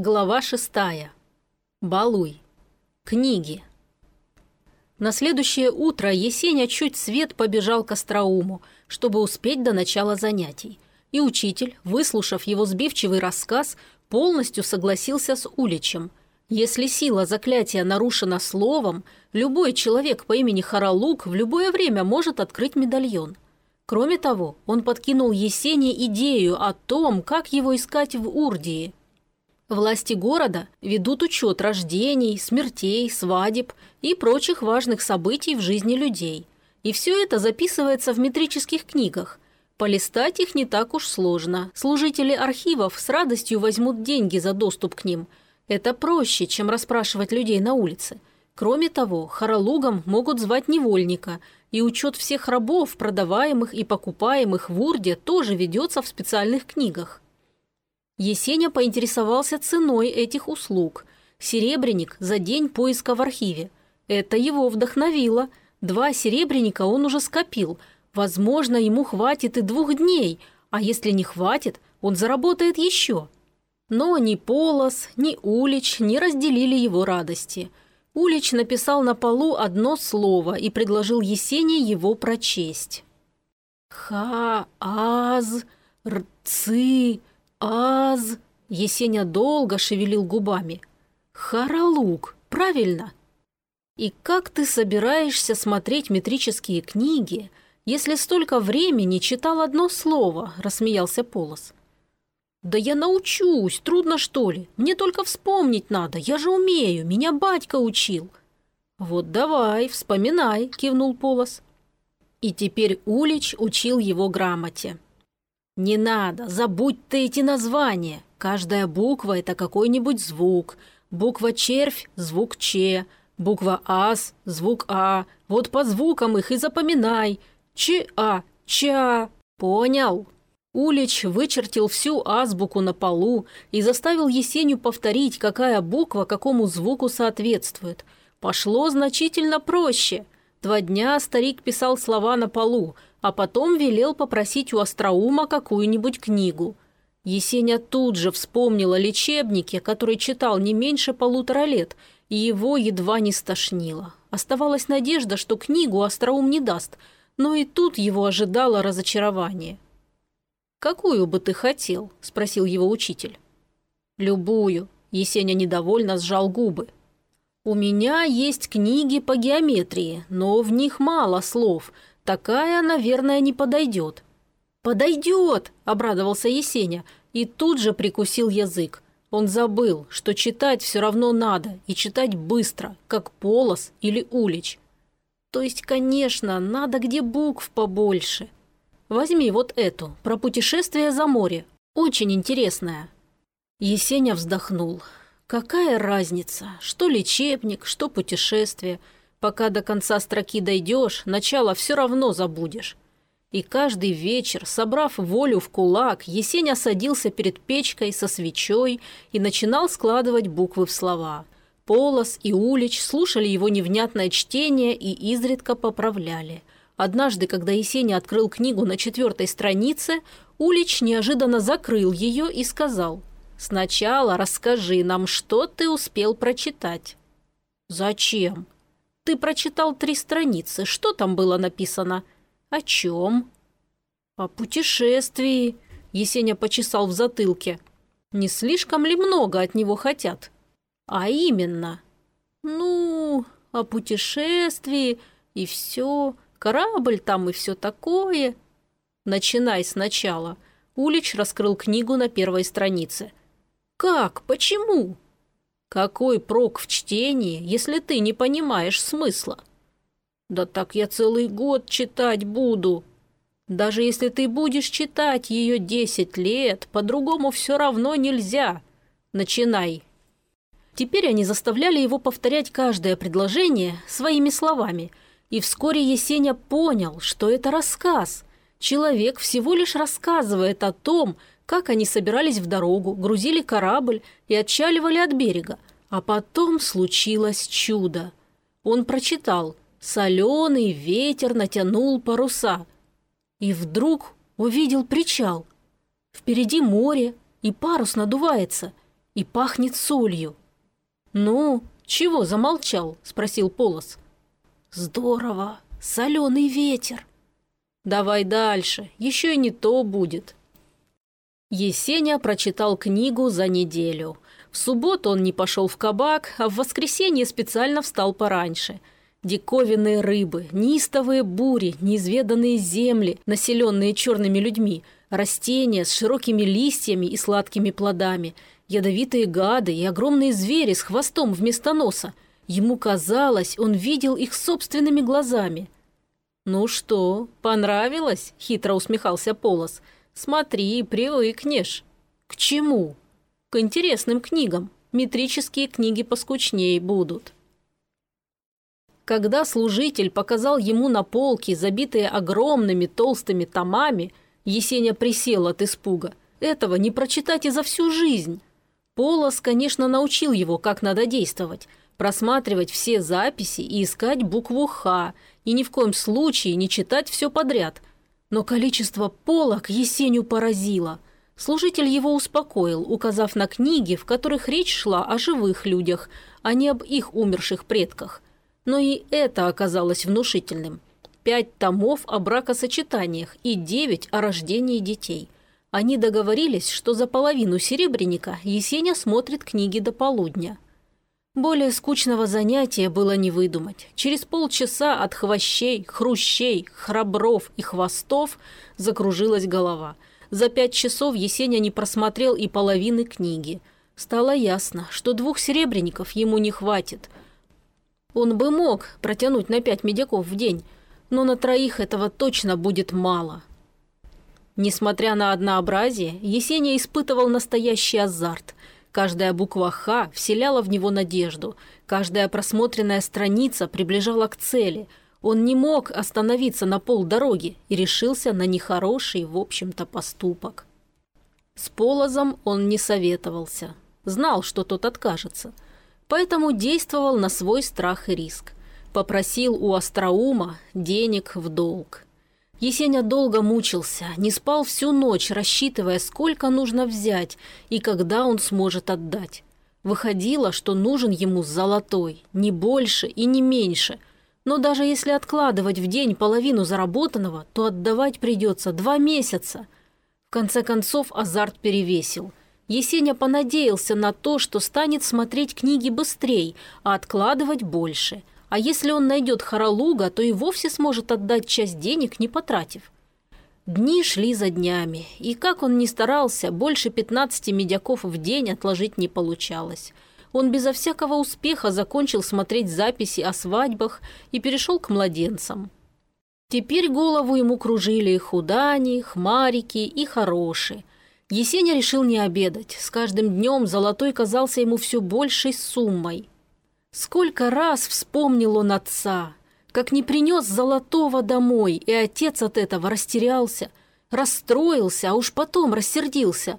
Глава шестая. Балуй. Книги. На следующее утро Есеня чуть свет побежал к Остроуму, чтобы успеть до начала занятий. И учитель, выслушав его сбивчивый рассказ, полностью согласился с Уличем. Если сила заклятия нарушена словом, любой человек по имени Харалук в любое время может открыть медальон. Кроме того, он подкинул Есене идею о том, как его искать в Урдии – Власти города ведут учет рождений, смертей, свадеб и прочих важных событий в жизни людей. И все это записывается в метрических книгах. Полистать их не так уж сложно. Служители архивов с радостью возьмут деньги за доступ к ним. Это проще, чем расспрашивать людей на улице. Кроме того, хоролугом могут звать невольника, и учет всех рабов, продаваемых и покупаемых в Урде, тоже ведется в специальных книгах. Есеня поинтересовался ценой этих услуг. Серебряник за день поиска в архиве. Это его вдохновило. Два серебряника он уже скопил. Возможно, ему хватит и двух дней, а если не хватит, он заработает еще. Но ни Полос, ни Улич не разделили его радости. Улич написал на полу одно слово и предложил Есене его прочесть. «Ха-аз-рцы...» «Аз...» – Есеня долго шевелил губами. «Харалук, правильно?» «И как ты собираешься смотреть метрические книги, если столько времени читал одно слово?» – рассмеялся Полос. «Да я научусь, трудно что ли? Мне только вспомнить надо, я же умею, меня батька учил». «Вот давай, вспоминай», – кивнул Полос. И теперь Улич учил его грамоте. «Не надо, забудь ты эти названия. Каждая буква – это какой-нибудь звук. Буква «червь» – звук «че», буква «ас» – звук «а». Вот по звукам их и запоминай. Ч-а, ча. Понял?» Улич вычертил всю азбуку на полу и заставил Есеню повторить, какая буква какому звуку соответствует. Пошло значительно проще. Два дня старик писал слова на полу – а потом велел попросить у Остроума какую-нибудь книгу. Есеня тут же вспомнила лечебнике, который читал не меньше полутора лет, и его едва не стошнило. Оставалась надежда, что книгу Остроум не даст, но и тут его ожидало разочарование. «Какую бы ты хотел?» – спросил его учитель. «Любую», – Есеня недовольно сжал губы. «У меня есть книги по геометрии, но в них мало слов – Такая, наверное, не подойдет». «Подойдет!» – обрадовался Есеня и тут же прикусил язык. Он забыл, что читать все равно надо, и читать быстро, как Полос или Улич. То есть, конечно, надо где букв побольше. Возьми вот эту, про путешествие за море. Очень интересная. Есеня вздохнул. Какая разница, что лечебник, что путешествие – Пока до конца строки дойдешь, начало все равно забудешь. И каждый вечер, собрав волю в кулак, Есеня садился перед печкой со свечой и начинал складывать буквы в слова. Полос и Улич слушали его невнятное чтение и изредка поправляли. Однажды, когда Есеня открыл книгу на четвертой странице, Улич неожиданно закрыл ее и сказал «Сначала расскажи нам, что ты успел прочитать». «Зачем?» Ты прочитал три страницы. Что там было написано? О чем? О путешествии. Есеня почесал в затылке. Не слишком ли много от него хотят? А именно. Ну, о путешествии и все. Корабль там и все такое. Начинай сначала. Улич раскрыл книгу на первой странице. «Как? Почему?» Какой прок в чтении, если ты не понимаешь смысла? Да так я целый год читать буду. Даже если ты будешь читать ее десять лет, по-другому все равно нельзя. Начинай. Теперь они заставляли его повторять каждое предложение своими словами, и вскоре Есеня понял, что это рассказ. Человек всего лишь рассказывает о том, как они собирались в дорогу, грузили корабль и отчаливали от берега. А потом случилось чудо. Он прочитал «Соленый ветер натянул паруса» и вдруг увидел причал. Впереди море, и парус надувается, И пахнет солью. «Ну, чего замолчал?» – спросил Полос. «Здорово! Соленый ветер!» «Давай дальше, еще и не то будет». Есеня прочитал книгу за неделю. В субботу он не пошел в кабак, а в воскресенье специально встал пораньше. Диковинные рыбы, неистовые бури, неизведанные земли, населенные черными людьми, растения с широкими листьями и сладкими плодами, ядовитые гады и огромные звери с хвостом вместо носа. Ему казалось, он видел их собственными глазами. «Ну что, понравилось?» – хитро усмехался Полос – Смотри, привыкнешь. К чему? К интересным книгам. Метрические книги поскучнее будут. Когда служитель показал ему на полке, забитые огромными толстыми томами, Есеня присел от испуга. Этого не прочитать и за всю жизнь. Полос, конечно, научил его, как надо действовать. Просматривать все записи и искать букву «Х», и ни в коем случае не читать все подряд – но количество полок Есеню поразило. Служитель его успокоил, указав на книги, в которых речь шла о живых людях, а не об их умерших предках. Но и это оказалось внушительным. Пять томов о бракосочетаниях и девять о рождении детей. Они договорились, что за половину серебряника Есеня смотрит книги до полудня. Более скучного занятия было не выдумать. Через полчаса от хвощей, хрущей, храбров и хвостов закружилась голова. За пять часов Есеня не просмотрел и половины книги. Стало ясно, что двух серебряников ему не хватит. Он бы мог протянуть на пять медяков в день, но на троих этого точно будет мало. Несмотря на однообразие, Есеня испытывал настоящий азарт – Каждая буква «Х» вселяла в него надежду. Каждая просмотренная страница приближала к цели. Он не мог остановиться на полдороги и решился на нехороший, в общем-то, поступок. С Полозом он не советовался. Знал, что тот откажется. Поэтому действовал на свой страх и риск. Попросил у Остроума денег в долг. Есеня долго мучился, не спал всю ночь, рассчитывая, сколько нужно взять и когда он сможет отдать. Выходило, что нужен ему золотой, не больше и не меньше. Но даже если откладывать в день половину заработанного, то отдавать придется два месяца. В конце концов азарт перевесил. Есеня понадеялся на то, что станет смотреть книги быстрее, а откладывать больше – а если он найдет Харалуга, то и вовсе сможет отдать часть денег, не потратив. Дни шли за днями, и как он ни старался, больше 15 медяков в день отложить не получалось. Он безо всякого успеха закончил смотреть записи о свадьбах и перешел к младенцам. Теперь голову ему кружили худани, хмарики и хорошие. Есеня решил не обедать. С каждым днем золотой казался ему все большей суммой. Сколько раз вспомнил он отца, как не принес золотого домой, и отец от этого растерялся, расстроился, а уж потом рассердился.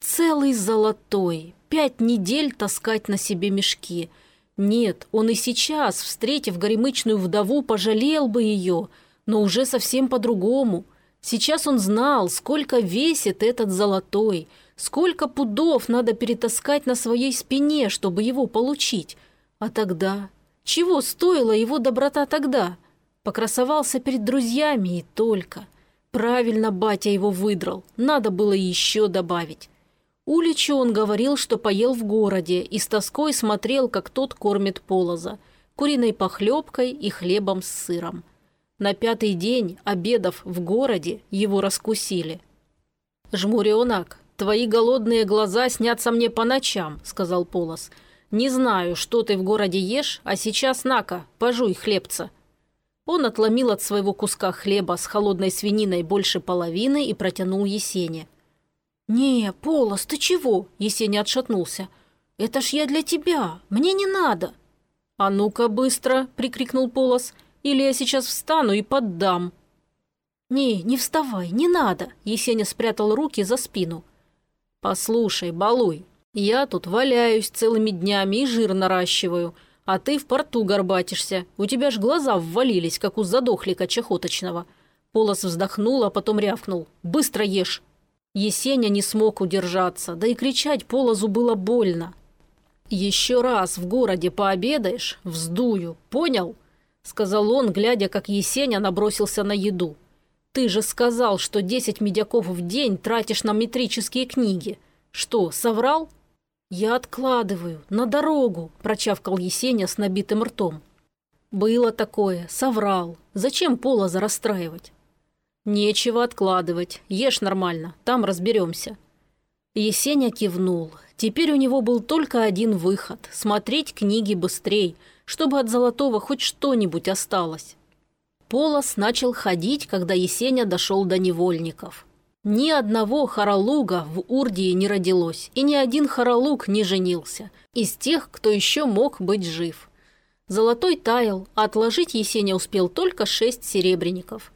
Целый золотой, пять недель таскать на себе мешки. Нет, он и сейчас, встретив горемычную вдову, пожалел бы ее, но уже совсем по-другому. Сейчас он знал, сколько весит этот золотой, сколько пудов надо перетаскать на своей спине, чтобы его получить. А тогда? Чего стоила его доброта тогда? Покрасовался перед друзьями и только. Правильно батя его выдрал, надо было еще добавить. Уличу он говорил, что поел в городе и с тоской смотрел, как тот кормит полоза, куриной похлебкой и хлебом с сыром. На пятый день, обедов в городе, его раскусили. «Жмуренок, твои голодные глаза снятся мне по ночам», — сказал Полос. — не знаю, что ты в городе ешь, а сейчас на-ка, пожуй хлебца». Он отломил от своего куска хлеба с холодной свининой больше половины и протянул Есене. «Не, Полос, ты чего?» – Есеня отшатнулся. «Это ж я для тебя, мне не надо». «А ну-ка быстро!» – прикрикнул Полос. «Или я сейчас встану и поддам». «Не, не вставай, не надо!» – Есеня спрятал руки за спину. «Послушай, балуй, я тут валяюсь целыми днями и жир наращиваю, а ты в порту горбатишься. У тебя ж глаза ввалились, как у задохлика чахоточного». Полос вздохнул, а потом рявкнул. «Быстро ешь!» Есеня не смог удержаться, да и кричать Полозу было больно. «Еще раз в городе пообедаешь, вздую, понял?» – сказал он, глядя, как Есеня набросился на еду. «Ты же сказал, что десять медяков в день тратишь на метрические книги. Что, соврал?» «Я откладываю, на дорогу», – прочавкал Есеня с набитым ртом. «Было такое, соврал. Зачем Полоза расстраивать?» «Нечего откладывать. Ешь нормально, там разберемся». Есеня кивнул. Теперь у него был только один выход – смотреть книги быстрей, чтобы от Золотого хоть что-нибудь осталось. Полос начал ходить, когда Есеня дошел до невольников. Ни одного хоролуга в Урдии не родилось, и ни один хоролуг не женился, из тех, кто еще мог быть жив. Золотой таял, а отложить Есеня успел только шесть серебряников.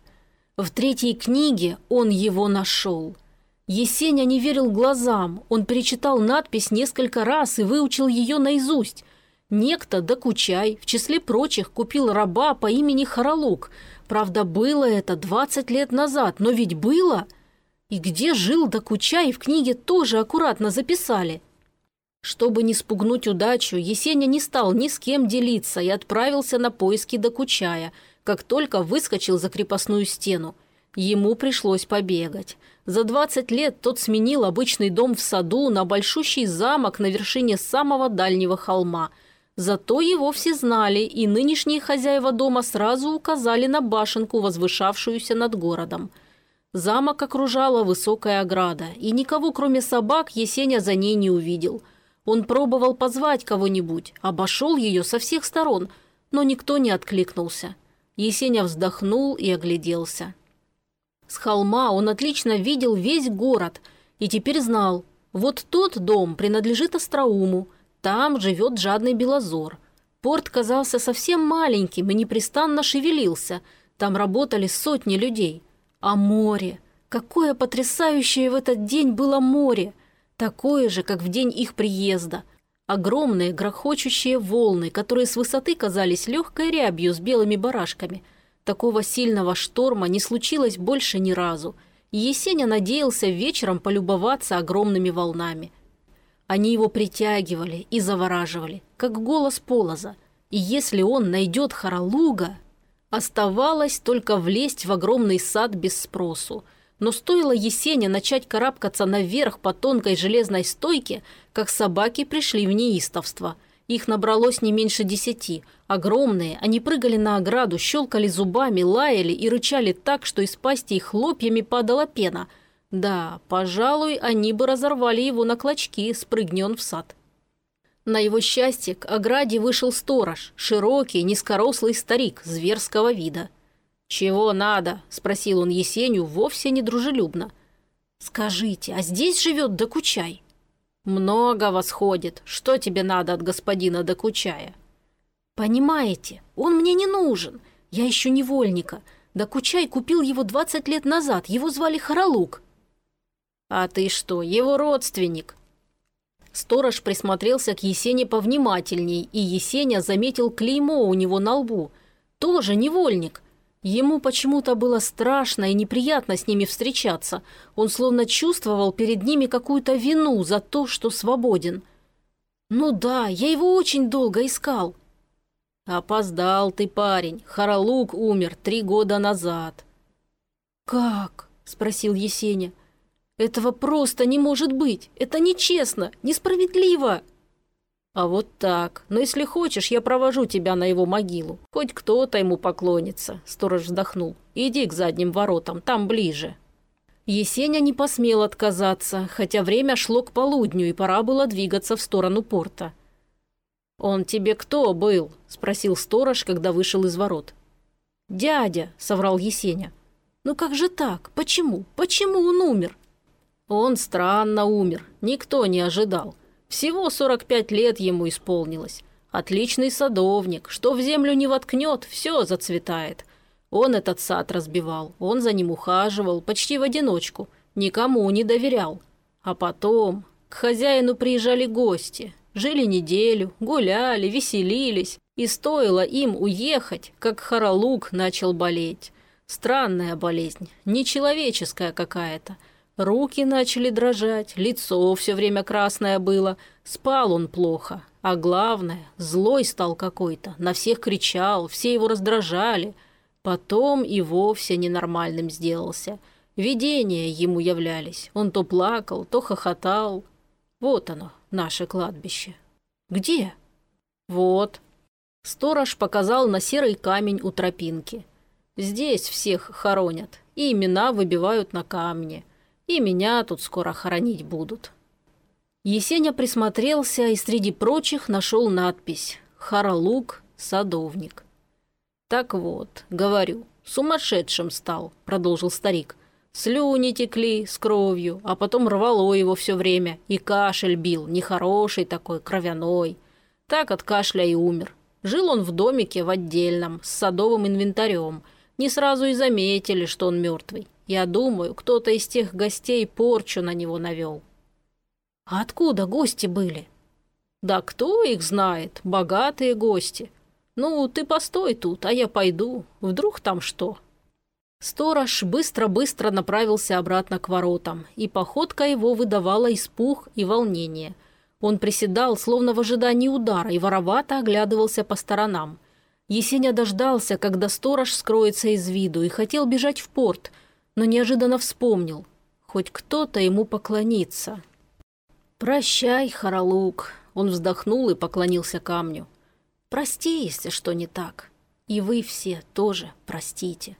В третьей книге он его нашел – Есеня не верил глазам. Он перечитал надпись несколько раз и выучил ее наизусть. Некто Докучай, в числе прочих, купил раба по имени Харалук. Правда, было это 20 лет назад, но ведь было. И где жил Докучай, в книге тоже аккуратно записали. Чтобы не спугнуть удачу, Есеня не стал ни с кем делиться и отправился на поиски Докучая, как только выскочил за крепостную стену. Ему пришлось побегать. За 20 лет тот сменил обычный дом в саду на большущий замок на вершине самого дальнего холма. Зато его все знали, и нынешние хозяева дома сразу указали на башенку, возвышавшуюся над городом. Замок окружала высокая ограда, и никого, кроме собак, Есеня за ней не увидел. Он пробовал позвать кого-нибудь, обошел ее со всех сторон, но никто не откликнулся. Есеня вздохнул и огляделся. С холма он отлично видел весь город и теперь знал, вот тот дом принадлежит Остроуму, там живет жадный Белозор. Порт казался совсем маленьким и непрестанно шевелился, там работали сотни людей. А море, какое потрясающее в этот день было море, такое же, как в день их приезда. Огромные грохочущие волны, которые с высоты казались легкой рябью с белыми барашками – Такого сильного шторма не случилось больше ни разу, и Есеня надеялся вечером полюбоваться огромными волнами. Они его притягивали и завораживали, как голос полоза, и если он найдет Харалуга, оставалось только влезть в огромный сад без спросу. Но стоило Есене начать карабкаться наверх по тонкой железной стойке, как собаки пришли в неистовство – их набралось не меньше десяти. Огромные, они прыгали на ограду, щелкали зубами, лаяли и рычали так, что из пасти их хлопьями падала пена. Да, пожалуй, они бы разорвали его на клочки, спрыгнен в сад. На его счастье к ограде вышел сторож, широкий, низкорослый старик, зверского вида. «Чего надо?» – спросил он Есеню вовсе недружелюбно. «Скажите, а здесь живет Докучай?» «Много восходит. Что тебе надо от господина Докучая?» «Понимаете, он мне не нужен. Я ищу невольника. Докучай купил его 20 лет назад. Его звали Харалук». «А ты что, его родственник?» Сторож присмотрелся к Есене повнимательней, и Есеня заметил клеймо у него на лбу. «Тоже невольник. Ему почему-то было страшно и неприятно с ними встречаться. Он словно чувствовал перед ними какую-то вину за то, что свободен. «Ну да, я его очень долго искал». «Опоздал ты, парень. Харалук умер три года назад». «Как?» – спросил Есеня. «Этого просто не может быть. Это нечестно, несправедливо». «А вот так. Но если хочешь, я провожу тебя на его могилу. Хоть кто-то ему поклонится», – сторож вздохнул. «Иди к задним воротам, там ближе». Есеня не посмел отказаться, хотя время шло к полудню, и пора было двигаться в сторону порта. «Он тебе кто был?» – спросил сторож, когда вышел из ворот. «Дядя», – соврал Есеня. «Ну как же так? Почему? Почему он умер?» «Он странно умер. Никто не ожидал. Всего 45 лет ему исполнилось. Отличный садовник, что в землю не воткнет, все зацветает. Он этот сад разбивал, он за ним ухаживал, почти в одиночку, никому не доверял. А потом к хозяину приезжали гости, жили неделю, гуляли, веселились, и стоило им уехать, как Харалук начал болеть. Странная болезнь, нечеловеческая какая-то. Руки начали дрожать, лицо все время красное было. Спал он плохо. А главное, злой стал какой-то, на всех кричал, все его раздражали. Потом и вовсе ненормальным сделался. Видения ему являлись. Он то плакал, то хохотал. Вот оно, наше кладбище. Где? Вот. Сторож показал на серый камень у тропинки. Здесь всех хоронят, и имена выбивают на камне. И меня тут скоро хоронить будут. Есеня присмотрелся и среди прочих нашел надпись «Харалук, садовник». «Так вот, говорю, сумасшедшим стал», – продолжил старик. Слюни текли с кровью, а потом рвало его все время, и кашель бил, нехороший такой, кровяной. Так от кашля и умер. Жил он в домике в отдельном, с садовым инвентарем. Не сразу и заметили, что он мертвый. Я думаю, кто-то из тех гостей порчу на него навел. А откуда гости были? Да кто их знает, богатые гости. Ну, ты постой тут, а я пойду. Вдруг там что?» Сторож быстро-быстро направился обратно к воротам, и походка его выдавала испуг и волнение. Он приседал, словно в ожидании удара, и воровато оглядывался по сторонам. Есеня дождался, когда сторож скроется из виду, и хотел бежать в порт, но неожиданно вспомнил. Хоть кто-то ему поклонится. «Прощай, Харалук», — он вздохнул и поклонился камню. «Прости, если что не так. И вы все тоже простите».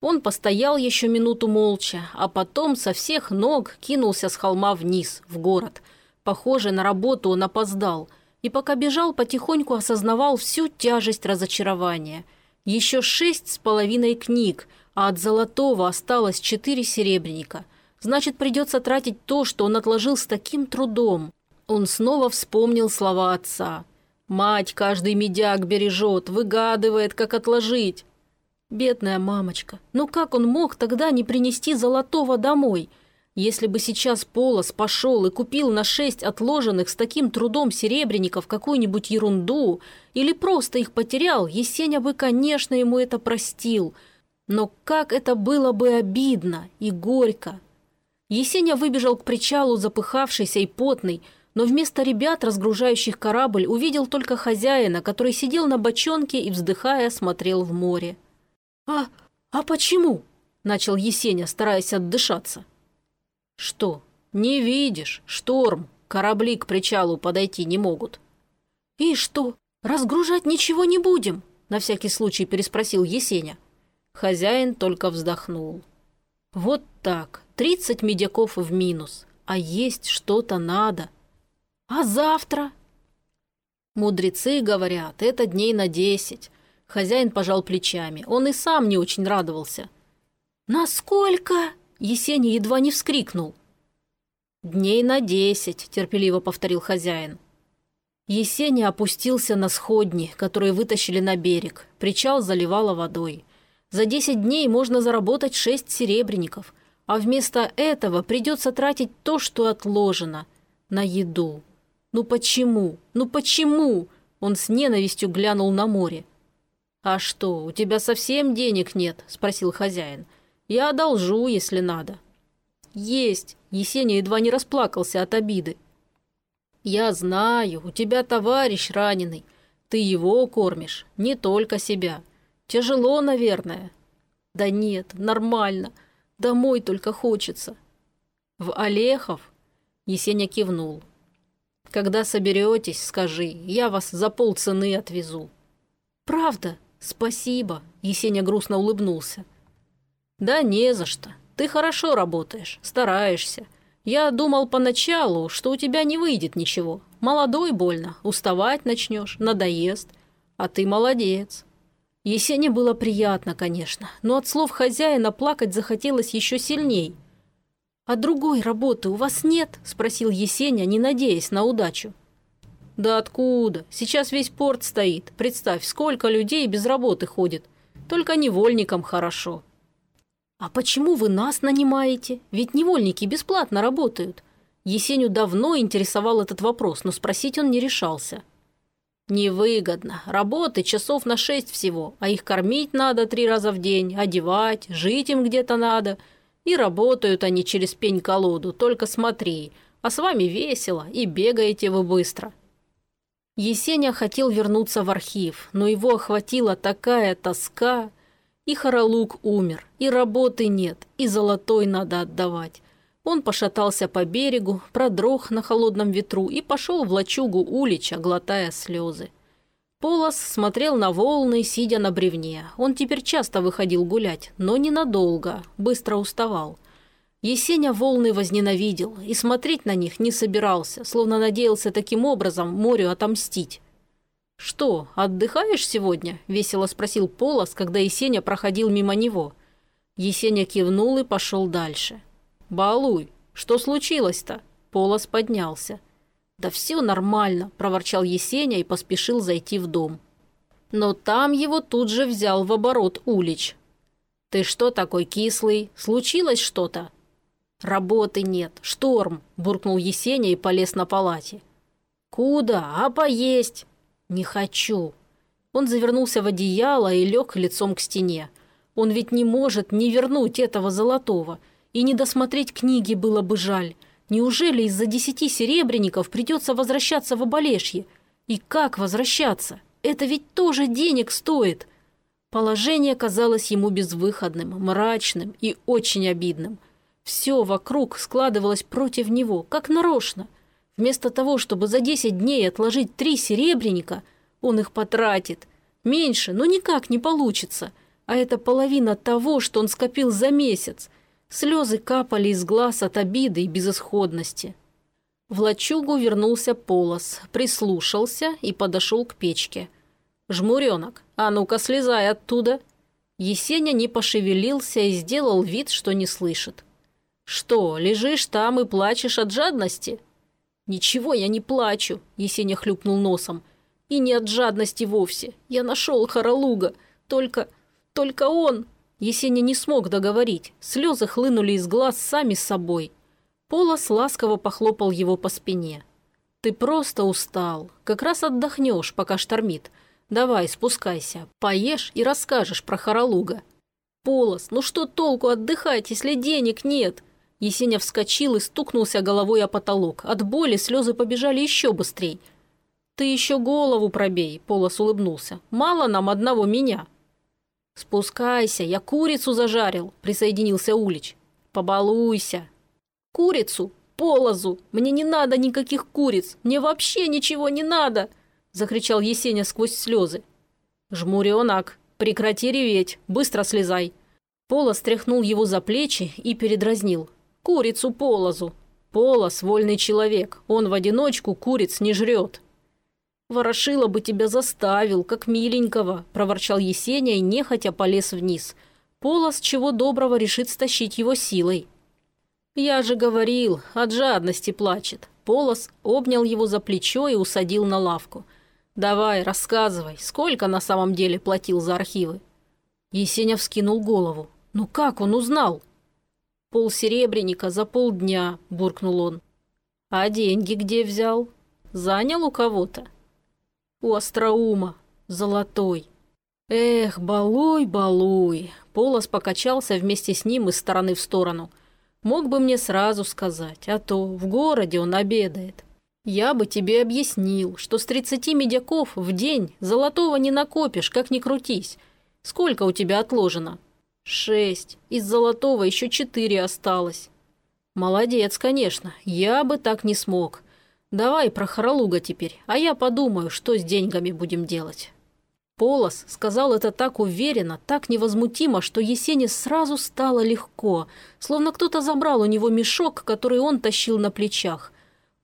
Он постоял еще минуту молча, а потом со всех ног кинулся с холма вниз, в город. Похоже, на работу он опоздал, и пока бежал, потихоньку осознавал всю тяжесть разочарования. Еще шесть с половиной книг, а от золотого осталось четыре серебряника. Значит, придется тратить то, что он отложил с таким трудом. Он снова вспомнил слова отца. «Мать каждый медяк бережет, выгадывает, как отложить». Бедная мамочка. Ну как он мог тогда не принести золотого домой? Если бы сейчас Полос пошел и купил на шесть отложенных с таким трудом серебряников какую-нибудь ерунду, или просто их потерял, Есеня бы, конечно, ему это простил. Но как это было бы обидно и горько. Есеня выбежал к причалу запыхавшийся и потный, но вместо ребят, разгружающих корабль, увидел только хозяина, который сидел на бочонке и, вздыхая, смотрел в море. «А... а почему?» – начал Есеня, стараясь отдышаться. «Что? Не видишь? Шторм. Корабли к причалу подойти не могут». «И что? Разгружать ничего не будем?» – на всякий случай переспросил Есеня. Хозяин только вздохнул. «Вот так. Тридцать медяков в минус. А есть что-то надо. А завтра?» Мудрецы говорят, это дней на десять. Хозяин пожал плечами. Он и сам не очень радовался. «Насколько?» Есеня едва не вскрикнул. «Дней на десять», – терпеливо повторил хозяин. Есеня опустился на сходни, которые вытащили на берег. Причал заливало водой. За десять дней можно заработать шесть серебряников, а вместо этого придется тратить то, что отложено, на еду. Ну почему? Ну почему? Он с ненавистью глянул на море. «А что, у тебя совсем денег нет?» – спросил хозяин. «Я одолжу, если надо». «Есть!» – Есеня едва не расплакался от обиды. «Я знаю, у тебя товарищ раненый. Ты его кормишь, не только себя. Тяжело, наверное». «Да нет, нормально. Домой только хочется». «В Олехов?» – Есеня кивнул. «Когда соберетесь, скажи, я вас за полцены отвезу». «Правда?» «Спасибо», – Есеня грустно улыбнулся. «Да не за что. Ты хорошо работаешь, стараешься. Я думал поначалу, что у тебя не выйдет ничего. Молодой больно, уставать начнешь, надоест. А ты молодец». Есене было приятно, конечно, но от слов хозяина плакать захотелось еще сильней. «А другой работы у вас нет?» – спросил Есеня, не надеясь на удачу. «Да откуда? Сейчас весь порт стоит. Представь, сколько людей без работы ходит. Только невольникам хорошо». «А почему вы нас нанимаете? Ведь невольники бесплатно работают». Есеню давно интересовал этот вопрос, но спросить он не решался. «Невыгодно. Работы часов на шесть всего, а их кормить надо три раза в день, одевать, жить им где-то надо. И работают они через пень-колоду, только смотри. А с вами весело, и бегаете вы быстро». Есеня хотел вернуться в архив, но его охватила такая тоска. И Харалук умер, и работы нет, и золотой надо отдавать. Он пошатался по берегу, продрог на холодном ветру и пошел в лачугу Улича, глотая слезы. Полос смотрел на волны, сидя на бревне. Он теперь часто выходил гулять, но ненадолго, быстро уставал. Есеня волны возненавидел и смотреть на них не собирался, словно надеялся таким образом морю отомстить. «Что, отдыхаешь сегодня?» – весело спросил Полос, когда Есеня проходил мимо него. Есеня кивнул и пошел дальше. «Балуй, что случилось-то?» Полос поднялся. «Да все нормально», – проворчал Есеня и поспешил зайти в дом. Но там его тут же взял в оборот Улич. «Ты что такой кислый? Случилось что-то?» «Работы нет, шторм», – буркнул Есеня и полез на палате. «Куда? А поесть?» «Не хочу». Он завернулся в одеяло и лег лицом к стене. Он ведь не может не вернуть этого золотого. И не досмотреть книги было бы жаль. Неужели из-за десяти серебряников придется возвращаться в Оболешье? И как возвращаться? Это ведь тоже денег стоит. Положение казалось ему безвыходным, мрачным и очень обидным. Все вокруг складывалось против него, как нарочно. Вместо того, чтобы за десять дней отложить три серебряника, он их потратит. Меньше, но никак не получится. А это половина того, что он скопил за месяц. Слезы капали из глаз от обиды и безысходности. В лачугу вернулся Полос, прислушался и подошел к печке. «Жмуренок, а ну-ка слезай оттуда!» Есеня не пошевелился и сделал вид, что не слышит. «Что, лежишь там и плачешь от жадности?» «Ничего я не плачу», – Есеня хлюпнул носом. «И не от жадности вовсе. Я нашел Харалуга. Только... только он...» Есеня не смог договорить. Слезы хлынули из глаз сами собой. Полос ласково похлопал его по спине. «Ты просто устал. Как раз отдохнешь, пока штормит. Давай, спускайся, поешь и расскажешь про Харалуга». «Полос, ну что толку отдыхать, если денег нет?» Есеня вскочил и стукнулся головой о потолок. От боли слезы побежали еще быстрей. «Ты еще голову пробей», – Полос улыбнулся. «Мало нам одного меня». «Спускайся, я курицу зажарил», – присоединился Улич. «Побалуйся». «Курицу? Полозу! Мне не надо никаких куриц! Мне вообще ничего не надо!» – закричал Есеня сквозь слезы. «Жмуренок, прекрати реветь, быстро слезай!» Полос тряхнул его за плечи и передразнил. «Курицу Полозу! Полос – вольный человек, он в одиночку куриц не жрет!» «Ворошила бы тебя заставил, как миленького», – проворчал Есеня и нехотя полез вниз. Полос чего доброго решит стащить его силой. «Я же говорил, от жадности плачет». Полос обнял его за плечо и усадил на лавку. «Давай, рассказывай, сколько на самом деле платил за архивы?» Есеня вскинул голову. «Ну как он узнал?» «Пол серебряника за полдня», – буркнул он. «А деньги где взял? Занял у кого-то?» У остроума, золотой. Эх, балуй, балуй. Полос покачался вместе с ним из стороны в сторону. Мог бы мне сразу сказать, а то в городе он обедает. Я бы тебе объяснил, что с тридцати медяков в день золотого не накопишь, как ни крутись. Сколько у тебя отложено? Шесть. Из золотого еще четыре осталось. Молодец, конечно. Я бы так не смог. Давай про Харалуга теперь, а я подумаю, что с деньгами будем делать». Полос сказал это так уверенно, так невозмутимо, что Есене сразу стало легко, словно кто-то забрал у него мешок, который он тащил на плечах.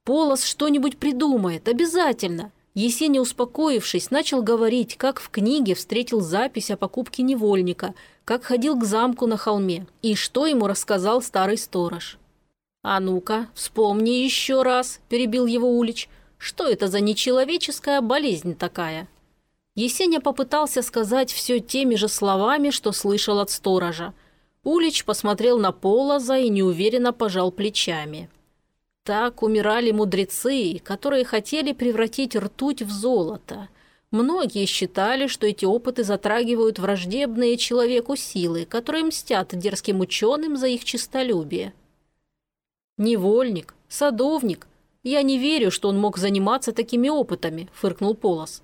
Полос что-нибудь придумает, обязательно. Есеня, успокоившись, начал говорить, как в книге встретил запись о покупке невольника, как ходил к замку на холме и что ему рассказал старый сторож. «А ну-ка, вспомни еще раз», – перебил его Улич. «Что это за нечеловеческая болезнь такая?» Есеня попытался сказать все теми же словами, что слышал от сторожа. Улич посмотрел на Полоза и неуверенно пожал плечами. Так умирали мудрецы, которые хотели превратить ртуть в золото. Многие считали, что эти опыты затрагивают враждебные человеку силы, которые мстят дерзким ученым за их честолюбие. «Невольник, садовник. Я не верю, что он мог заниматься такими опытами», – фыркнул Полос.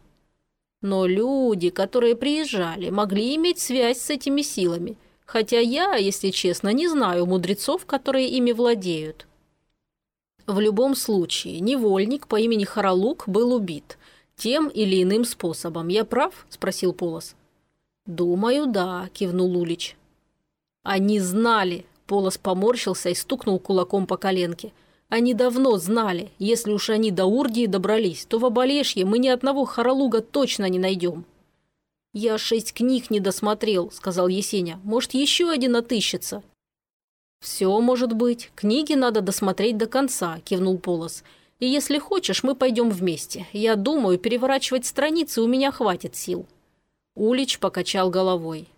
Но люди, которые приезжали, могли иметь связь с этими силами, хотя я, если честно, не знаю мудрецов, которые ими владеют. В любом случае, невольник по имени Харалук был убит. Тем или иным способом. Я прав? Спросил Полос. Думаю, да, кивнул Улич. Они знали. Полос поморщился и стукнул кулаком по коленке. Они давно знали, если уж они до Ургии добрались, то в Оболешье мы ни одного Харалуга точно не найдем. «Я шесть книг не досмотрел», — сказал Есеня. «Может, еще один отыщется?» «Все может быть. Книги надо досмотреть до конца», – кивнул Полос. «И если хочешь, мы пойдем вместе. Я думаю, переворачивать страницы у меня хватит сил». Улич покачал головой.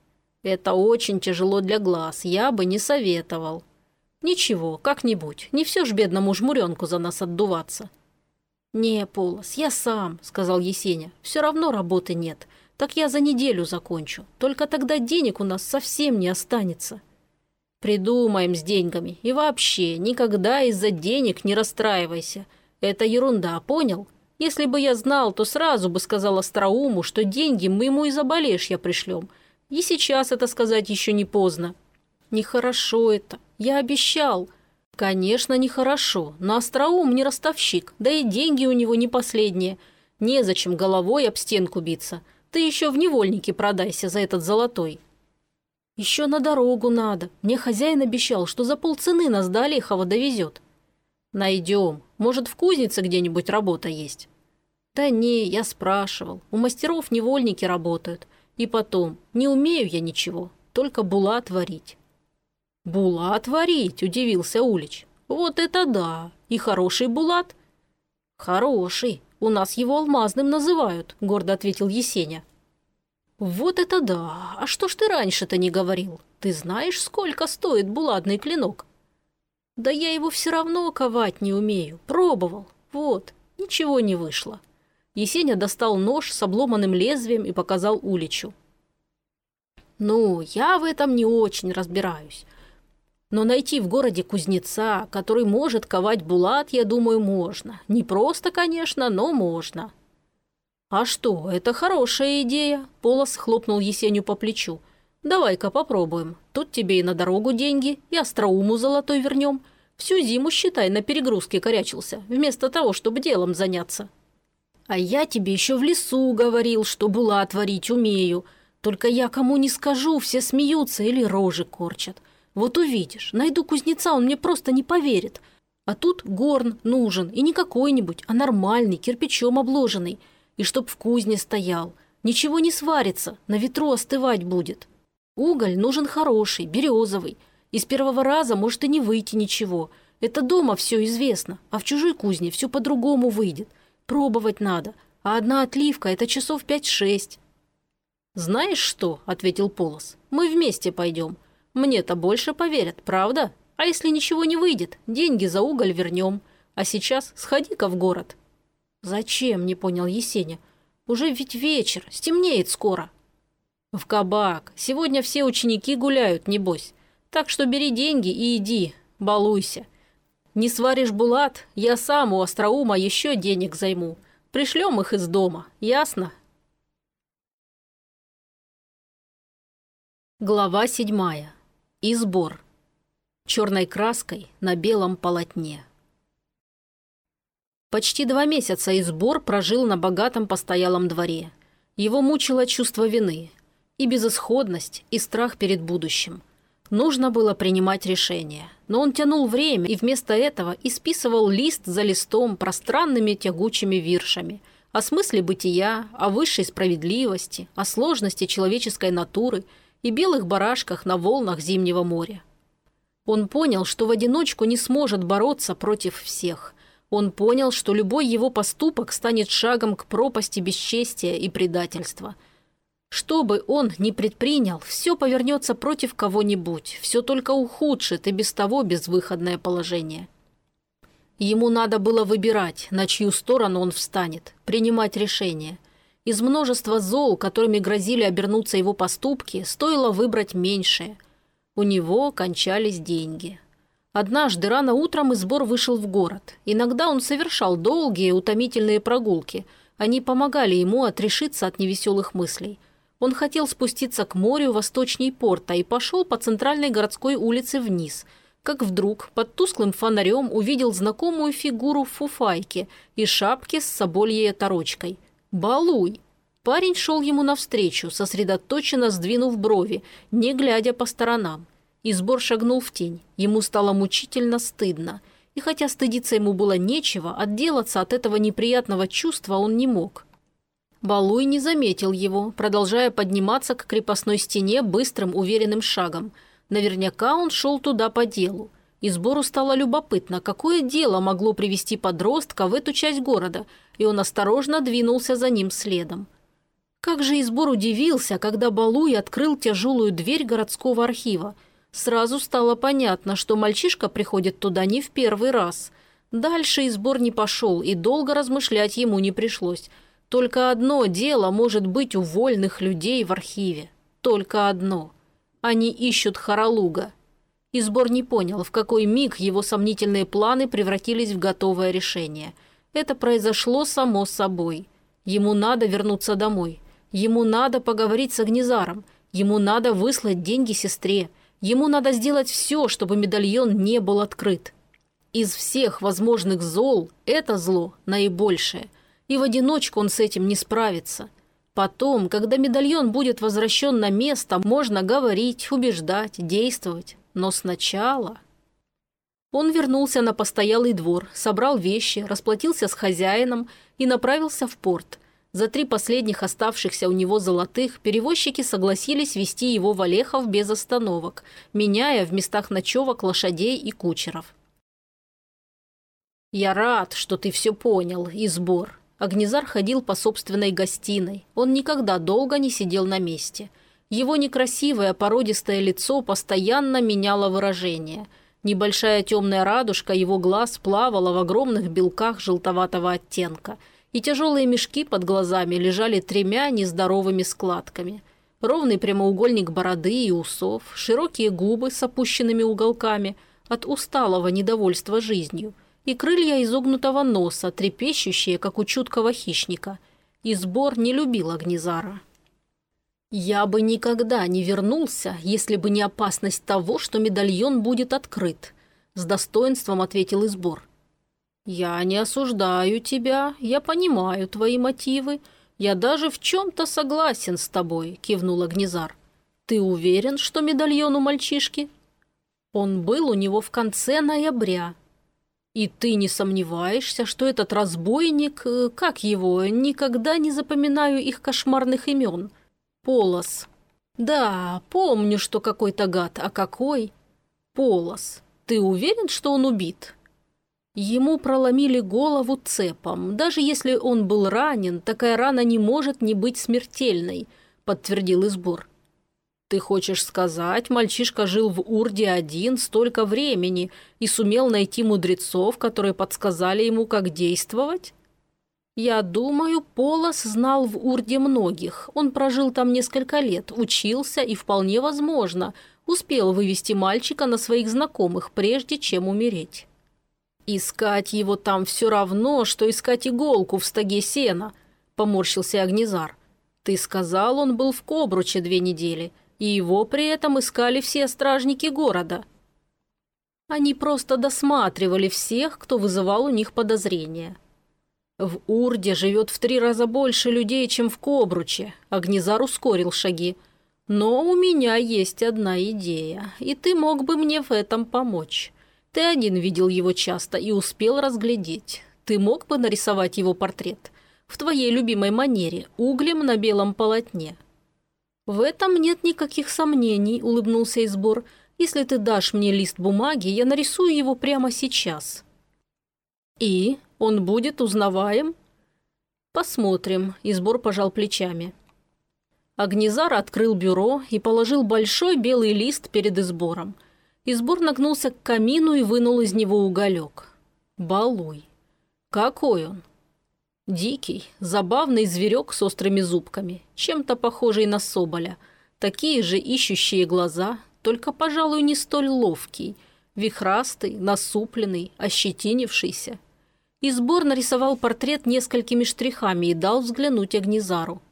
«Это очень тяжело для глаз. Я бы не советовал». «Ничего, как-нибудь. Не все ж бедному жмуренку за нас отдуваться». «Не, Полос, я сам», – сказал Есеня. «Все равно работы нет. Так я за неделю закончу. Только тогда денег у нас совсем не останется». Придумаем с деньгами. И вообще, никогда из-за денег не расстраивайся. Это ерунда, понял? Если бы я знал, то сразу бы сказал Остроуму, что деньги мы ему из Оболешья пришлем. И сейчас это сказать еще не поздно. Нехорошо это. Я обещал. Конечно, нехорошо, но Остроум не ростовщик, да и деньги у него не последние. Незачем головой об стенку биться. Ты еще в невольнике продайся за этот золотой. Еще на дорогу надо. Мне хозяин обещал, что за полцены нас до Олехова довезет. Найдем. Может, в кузнице где-нибудь работа есть? Да не, я спрашивал. У мастеров невольники работают. И потом, не умею я ничего, только булат варить. Булат варить, удивился Улич. Вот это да. И хороший булат. Хороший. У нас его алмазным называют, гордо ответил Есеня. «Вот это да! А что ж ты раньше-то не говорил? Ты знаешь, сколько стоит буладный клинок?» «Да я его все равно ковать не умею. Пробовал. Вот, ничего не вышло». Есеня достал нож с обломанным лезвием и показал Уличу. «Ну, я в этом не очень разбираюсь. Но найти в городе кузнеца, который может ковать булат, я думаю, можно. Не просто, конечно, но можно». «А что, это хорошая идея», – Полос хлопнул Есеню по плечу. «Давай-ка попробуем. Тут тебе и на дорогу деньги, и остроуму золотой вернем. Всю зиму, считай, на перегрузке корячился, вместо того, чтобы делом заняться». «А я тебе еще в лесу говорил, что була творить умею. Только я кому не скажу, все смеются или рожи корчат. Вот увидишь, найду кузнеца, он мне просто не поверит. А тут горн нужен, и не какой-нибудь, а нормальный, кирпичом обложенный» и чтоб в кузне стоял. Ничего не сварится, на ветру остывать будет. Уголь нужен хороший, березовый. Из первого раза может и не выйти ничего. Это дома все известно, а в чужой кузне все по-другому выйдет. Пробовать надо, а одна отливка – это часов пять-шесть. «Знаешь что?» – ответил Полос. «Мы вместе пойдем. Мне-то больше поверят, правда? А если ничего не выйдет, деньги за уголь вернем. А сейчас сходи-ка в город, «Зачем?» – не понял Есеня. «Уже ведь вечер, стемнеет скоро». «В кабак. Сегодня все ученики гуляют, небось. Так что бери деньги и иди, балуйся. Не сваришь булат, я сам у Остроума еще денег займу. Пришлем их из дома, ясно?» Глава седьмая. И сбор. Черной краской на белом полотне. Почти два месяца Избор прожил на богатом постоялом дворе. Его мучило чувство вины, и безысходность, и страх перед будущим. Нужно было принимать решение. Но он тянул время и вместо этого исписывал лист за листом пространными тягучими виршами о смысле бытия, о высшей справедливости, о сложности человеческой натуры и белых барашках на волнах зимнего моря. Он понял, что в одиночку не сможет бороться против всех – он понял, что любой его поступок станет шагом к пропасти бесчестия и предательства. Что бы он ни предпринял, все повернется против кого-нибудь, все только ухудшит и без того безвыходное положение. Ему надо было выбирать, на чью сторону он встанет, принимать решение. Из множества зол, которыми грозили обернуться его поступки, стоило выбрать меньшее. У него кончались деньги. Однажды рано утром Избор вышел в город. Иногда он совершал долгие, утомительные прогулки. Они помогали ему отрешиться от невеселых мыслей. Он хотел спуститься к морю восточней порта и пошел по центральной городской улице вниз, как вдруг под тусклым фонарем увидел знакомую фигуру в фуфайке и шапке с собольей оторочкой. «Балуй!» Парень шел ему навстречу, сосредоточенно сдвинув брови, не глядя по сторонам. И сбор шагнул в тень. Ему стало мучительно стыдно. И хотя стыдиться ему было нечего, отделаться от этого неприятного чувства он не мог. Балуй не заметил его, продолжая подниматься к крепостной стене быстрым уверенным шагом. Наверняка он шел туда по делу. И сбору стало любопытно, какое дело могло привести подростка в эту часть города, и он осторожно двинулся за ним следом. Как же Избор удивился, когда Балуй открыл тяжелую дверь городского архива. Сразу стало понятно, что мальчишка приходит туда не в первый раз. Дальше Избор не пошел, и долго размышлять ему не пришлось – только одно дело может быть у вольных людей в архиве. Только одно. Они ищут Харалуга. Избор не понял, в какой миг его сомнительные планы превратились в готовое решение. Это произошло само собой. Ему надо вернуться домой. Ему надо поговорить с Агнезаром. Ему надо выслать деньги сестре. Ему надо сделать все, чтобы медальон не был открыт. Из всех возможных зол это зло наибольшее – и в одиночку он с этим не справится. Потом, когда медальон будет возвращен на место, можно говорить, убеждать, действовать. Но сначала... Он вернулся на постоялый двор, собрал вещи, расплатился с хозяином и направился в порт. За три последних оставшихся у него золотых перевозчики согласились вести его в Олехов без остановок, меняя в местах ночевок лошадей и кучеров. «Я рад, что ты все понял, и сбор. Агнезар ходил по собственной гостиной. Он никогда долго не сидел на месте. Его некрасивое породистое лицо постоянно меняло выражение. Небольшая темная радужка его глаз плавала в огромных белках желтоватого оттенка, и тяжелые мешки под глазами лежали тремя нездоровыми складками. Ровный прямоугольник бороды и усов, широкие губы с опущенными уголками от усталого недовольства жизнью – и крылья изогнутого носа, трепещущие, как у чуткого хищника. И сбор не любил Агнезара. «Я бы никогда не вернулся, если бы не опасность того, что медальон будет открыт», с достоинством ответил Избор. «Я не осуждаю тебя, я понимаю твои мотивы. Я даже в чем-то согласен с тобой», – кивнул Агнезар. «Ты уверен, что медальон у мальчишки?» «Он был у него в конце ноября», и ты не сомневаешься, что этот разбойник, э, как его, никогда не запоминаю их кошмарных имен? Полос. Да, помню, что какой-то гад, а какой? Полос. Ты уверен, что он убит? Ему проломили голову цепом. Даже если он был ранен, такая рана не может не быть смертельной, подтвердил Избор. «Ты хочешь сказать, мальчишка жил в Урде один столько времени и сумел найти мудрецов, которые подсказали ему, как действовать?» «Я думаю, Полос знал в Урде многих. Он прожил там несколько лет, учился и, вполне возможно, успел вывести мальчика на своих знакомых, прежде чем умереть». «Искать его там все равно, что искать иголку в стоге сена», – поморщился Агнезар. «Ты сказал, он был в Кобруче две недели и его при этом искали все стражники города. Они просто досматривали всех, кто вызывал у них подозрения. В Урде живет в три раза больше людей, чем в Кобруче. Агнезар ускорил шаги. Но у меня есть одна идея, и ты мог бы мне в этом помочь. Ты один видел его часто и успел разглядеть. Ты мог бы нарисовать его портрет в твоей любимой манере, углем на белом полотне. «В этом нет никаких сомнений», – улыбнулся Избор. «Если ты дашь мне лист бумаги, я нарисую его прямо сейчас». «И? Он будет узнаваем?» «Посмотрим», – Избор пожал плечами. Агнезар открыл бюро и положил большой белый лист перед Избором. Избор нагнулся к камину и вынул из него уголек. «Балуй. Какой он?» Дикий, забавный зверек с острыми зубками, чем-то похожий на соболя. Такие же ищущие глаза, только, пожалуй, не столь ловкий. Вихрастый, насупленный, ощетинившийся. Избор нарисовал портрет несколькими штрихами и дал взглянуть Агнизару.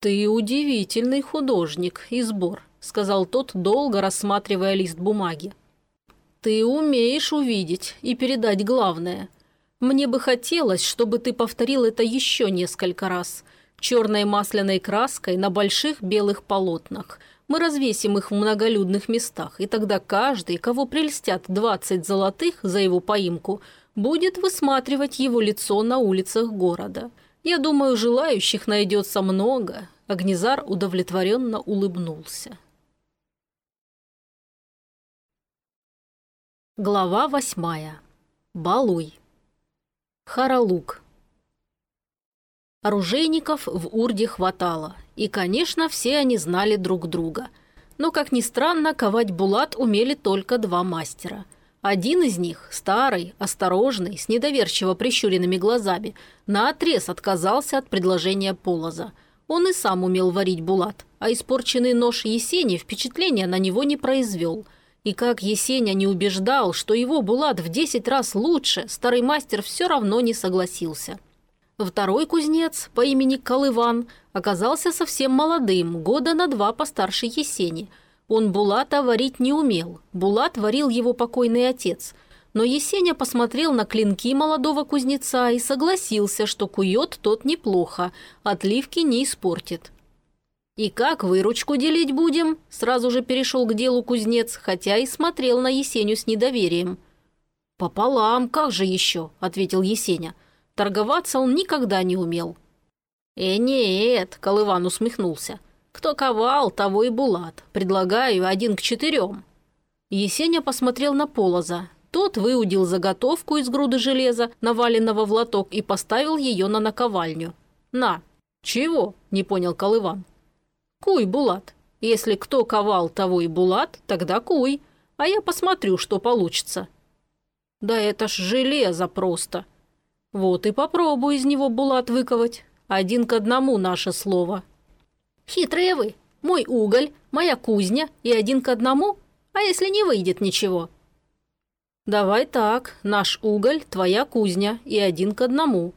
«Ты удивительный художник, Избор», — сказал тот, долго рассматривая лист бумаги. «Ты умеешь увидеть и передать главное. Мне бы хотелось, чтобы ты повторил это еще несколько раз. Черной масляной краской на больших белых полотнах. Мы развесим их в многолюдных местах, и тогда каждый, кого прельстят двадцать золотых за его поимку, будет высматривать его лицо на улицах города. Я думаю, желающих найдется много». Агнизар удовлетворенно улыбнулся. Глава восьмая. Балуй. Харалук. Оружейников в Урде хватало, и, конечно, все они знали друг друга. Но, как ни странно, ковать булат умели только два мастера. Один из них, старый, осторожный, с недоверчиво прищуренными глазами, наотрез отказался от предложения Полоза. Он и сам умел варить булат, а испорченный нож Есени впечатления на него не произвел – и как Есеня не убеждал, что его Булат в десять раз лучше, старый мастер все равно не согласился. Второй кузнец по имени Колыван оказался совсем молодым, года на два постарше Есени. Он Булата варить не умел, Булат варил его покойный отец. Но Есеня посмотрел на клинки молодого кузнеца и согласился, что кует тот неплохо, отливки не испортит. «И как выручку делить будем?» Сразу же перешел к делу кузнец, хотя и смотрел на Есеню с недоверием. «Пополам, как же еще?» – ответил Есеня. Торговаться он никогда не умел. «Э, нет», – Колыван усмехнулся. «Кто ковал, того и булат. Предлагаю один к четырем». Есеня посмотрел на Полоза. Тот выудил заготовку из груды железа, наваленного в лоток, и поставил ее на наковальню. «На». «Чего?» – не понял Колыван. Куй, Булат. Если кто ковал, того и Булат, тогда куй. А я посмотрю, что получится. Да это ж железо просто. Вот и попробуй из него Булат выковать. Один к одному наше слово. Хитрые вы. Мой уголь, моя кузня и один к одному? А если не выйдет ничего? Давай так, наш уголь, твоя кузня и один к одному.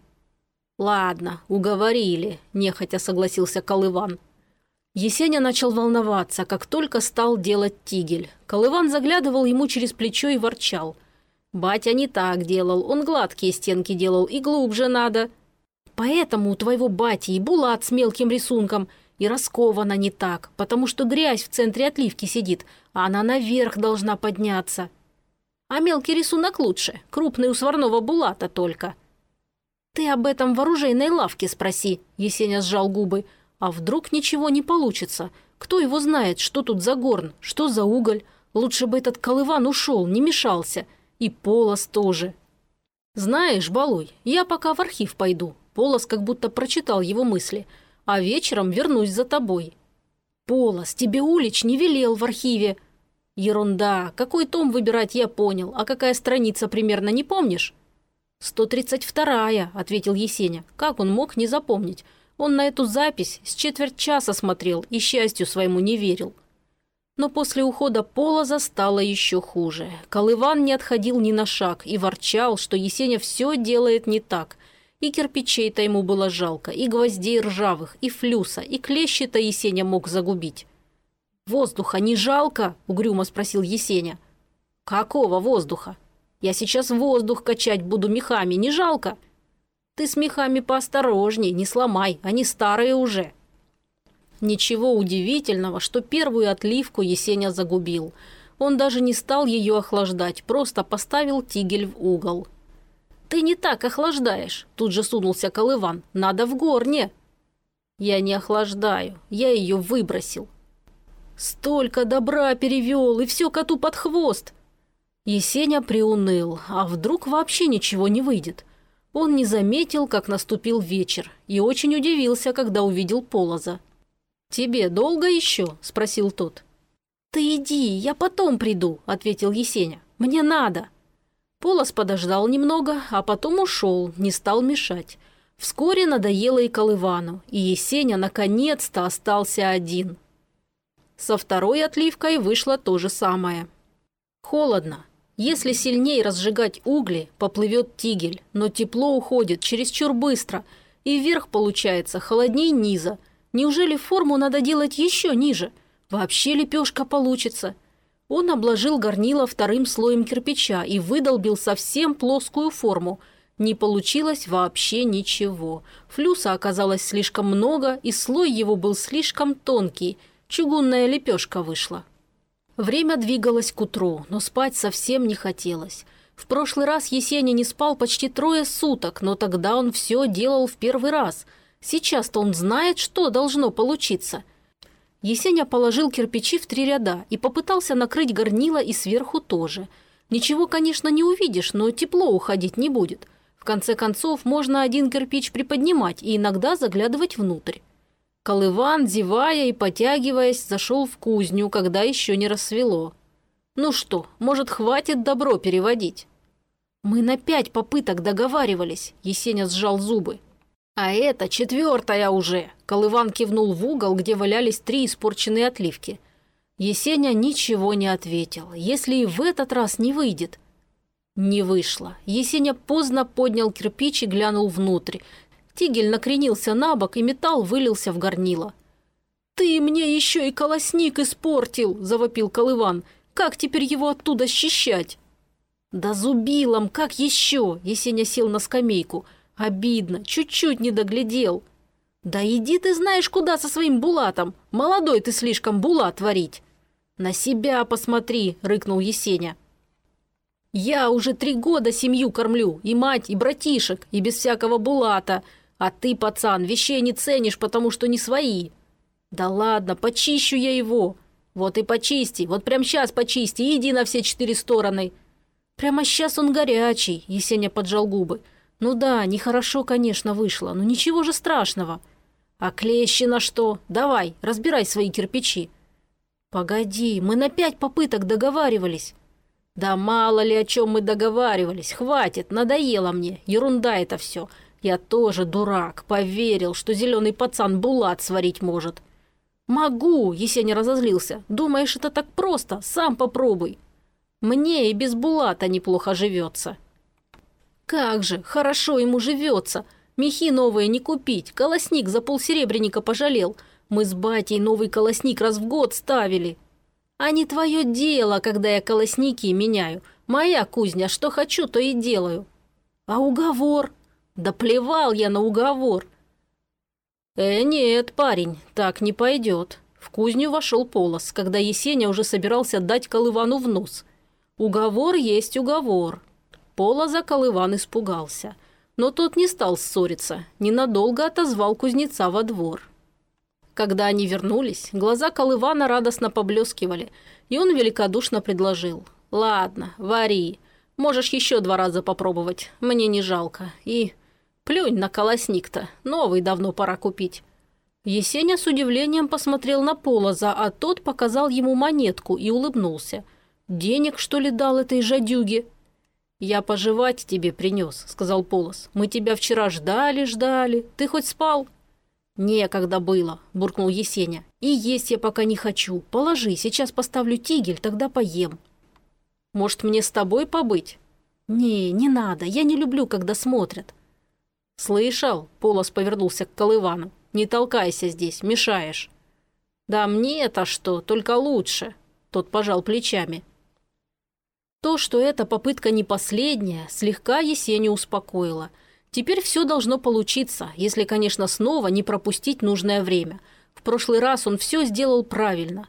Ладно, уговорили, нехотя согласился Колыван. Есеня начал волноваться, как только стал делать тигель. Колыван заглядывал ему через плечо и ворчал. «Батя не так делал, он гладкие стенки делал и глубже надо. Поэтому у твоего бати и булат с мелким рисунком, и раскована не так, потому что грязь в центре отливки сидит, а она наверх должна подняться. А мелкий рисунок лучше, крупный у сварного булата только». «Ты об этом в оружейной лавке спроси», — Есеня сжал губы, — а вдруг ничего не получится? Кто его знает, что тут за горн, что за уголь? Лучше бы этот колыван ушел, не мешался. И Полос тоже. Знаешь, Балуй, я пока в архив пойду. Полос как будто прочитал его мысли. А вечером вернусь за тобой. Полос, тебе Улич не велел в архиве. Ерунда. Какой том выбирать, я понял. А какая страница примерно, не помнишь? «Сто тридцать вторая», — ответил Есеня. Как он мог не запомнить? Он на эту запись с четверть часа смотрел и счастью своему не верил. Но после ухода Полоза стало еще хуже. Колыван не отходил ни на шаг и ворчал, что Есеня все делает не так. И кирпичей-то ему было жалко, и гвоздей ржавых, и флюса, и клещи-то Есеня мог загубить. «Воздуха не жалко?» – угрюмо спросил Есеня. «Какого воздуха? Я сейчас воздух качать буду мехами, не жалко?» Ты с мехами поосторожней, не сломай, они старые уже». Ничего удивительного, что первую отливку Есеня загубил. Он даже не стал ее охлаждать, просто поставил тигель в угол. «Ты не так охлаждаешь», – тут же сунулся Колыван. «Надо в горне». «Я не охлаждаю, я ее выбросил». «Столько добра перевел, и все коту под хвост!» Есеня приуныл, а вдруг вообще ничего не выйдет? Он не заметил, как наступил вечер, и очень удивился, когда увидел Полоза. «Тебе долго еще?» – спросил тот. «Ты иди, я потом приду», – ответил Есеня. «Мне надо». Полос подождал немного, а потом ушел, не стал мешать. Вскоре надоело и Колывану, и Есеня наконец-то остался один. Со второй отливкой вышло то же самое. Холодно. Если сильнее разжигать угли, поплывет тигель, но тепло уходит чересчур быстро, и вверх получается холодней низа. Неужели форму надо делать еще ниже? Вообще лепешка получится. Он обложил горнило вторым слоем кирпича и выдолбил совсем плоскую форму. Не получилось вообще ничего. Флюса оказалось слишком много, и слой его был слишком тонкий. Чугунная лепешка вышла. Время двигалось к утру, но спать совсем не хотелось. В прошлый раз Есеня не спал почти трое суток, но тогда он все делал в первый раз. Сейчас-то он знает, что должно получиться – Есеня положил кирпичи в три ряда и попытался накрыть горнило и сверху тоже. Ничего, конечно, не увидишь, но тепло уходить не будет. В конце концов, можно один кирпич приподнимать и иногда заглядывать внутрь. Колыван, зевая и потягиваясь, зашел в кузню, когда еще не рассвело. «Ну что, может, хватит добро переводить?» «Мы на пять попыток договаривались», – Есеня сжал зубы. «А это четвертая уже!» Колыван кивнул в угол, где валялись три испорченные отливки. Есеня ничего не ответил. Если и в этот раз не выйдет. Не вышло. Есеня поздно поднял кирпич и глянул внутрь. Тигель накренился на бок, и металл вылился в горнило. «Ты мне еще и колосник испортил!» – завопил Колыван. «Как теперь его оттуда счищать?» «Да зубилом, как еще?» – Есеня сел на скамейку – Обидно, чуть-чуть не доглядел. Да иди ты знаешь куда со своим булатом. Молодой ты слишком булат творить. На себя посмотри, рыкнул Есеня. Я уже три года семью кормлю, и мать, и братишек, и без всякого булата. А ты, пацан, вещей не ценишь, потому что не свои. Да ладно, почищу я его. Вот и почисти, вот прямо сейчас почисти, и иди на все четыре стороны. Прямо сейчас он горячий, Есеня поджал губы. Ну да, нехорошо, конечно, вышло, но ничего же страшного. А клещи на что? Давай, разбирай свои кирпичи. Погоди, мы на пять попыток договаривались. Да мало ли о чем мы договаривались, хватит, надоело мне, ерунда это все. Я тоже дурак, поверил, что зеленый пацан булат сварить может. Могу, Есеня разозлился. Думаешь, это так просто? Сам попробуй. Мне и без булата неплохо живется. Как же, хорошо ему живется. Мехи новые не купить, колосник за полсеребряника пожалел. Мы с батей новый колосник раз в год ставили. А не твое дело, когда я колосники меняю. Моя кузня, что хочу, то и делаю. А уговор? Да плевал я на уговор. Э, нет, парень, так не пойдет. В кузню вошел Полос, когда Есеня уже собирался дать Колывану в нос. Уговор есть уговор. Полозакал Иван испугался. Но тот не стал ссориться, ненадолго отозвал кузнеца во двор. Когда они вернулись, глаза Колывана радостно поблескивали, и он великодушно предложил. «Ладно, вари. Можешь еще два раза попробовать. Мне не жалко. И плюнь на колосник-то. Новый давно пора купить». Есеня с удивлением посмотрел на Полоза, а тот показал ему монетку и улыбнулся. «Денег, что ли, дал этой жадюге?» «Я пожевать тебе принес», — сказал Полос. «Мы тебя вчера ждали, ждали. Ты хоть спал?» «Некогда было», – буркнул Есеня. «И есть я пока не хочу. Положи, сейчас поставлю тигель, тогда поем». «Может, мне с тобой побыть?» «Не, не надо. Я не люблю, когда смотрят». «Слышал?» – Полос повернулся к Колывану. «Не толкайся здесь, мешаешь». «Да мне это что, только лучше». Тот пожал плечами. То, что эта попытка не последняя, слегка Есеню успокоило. Теперь все должно получиться, если, конечно, снова не пропустить нужное время. В прошлый раз он все сделал правильно.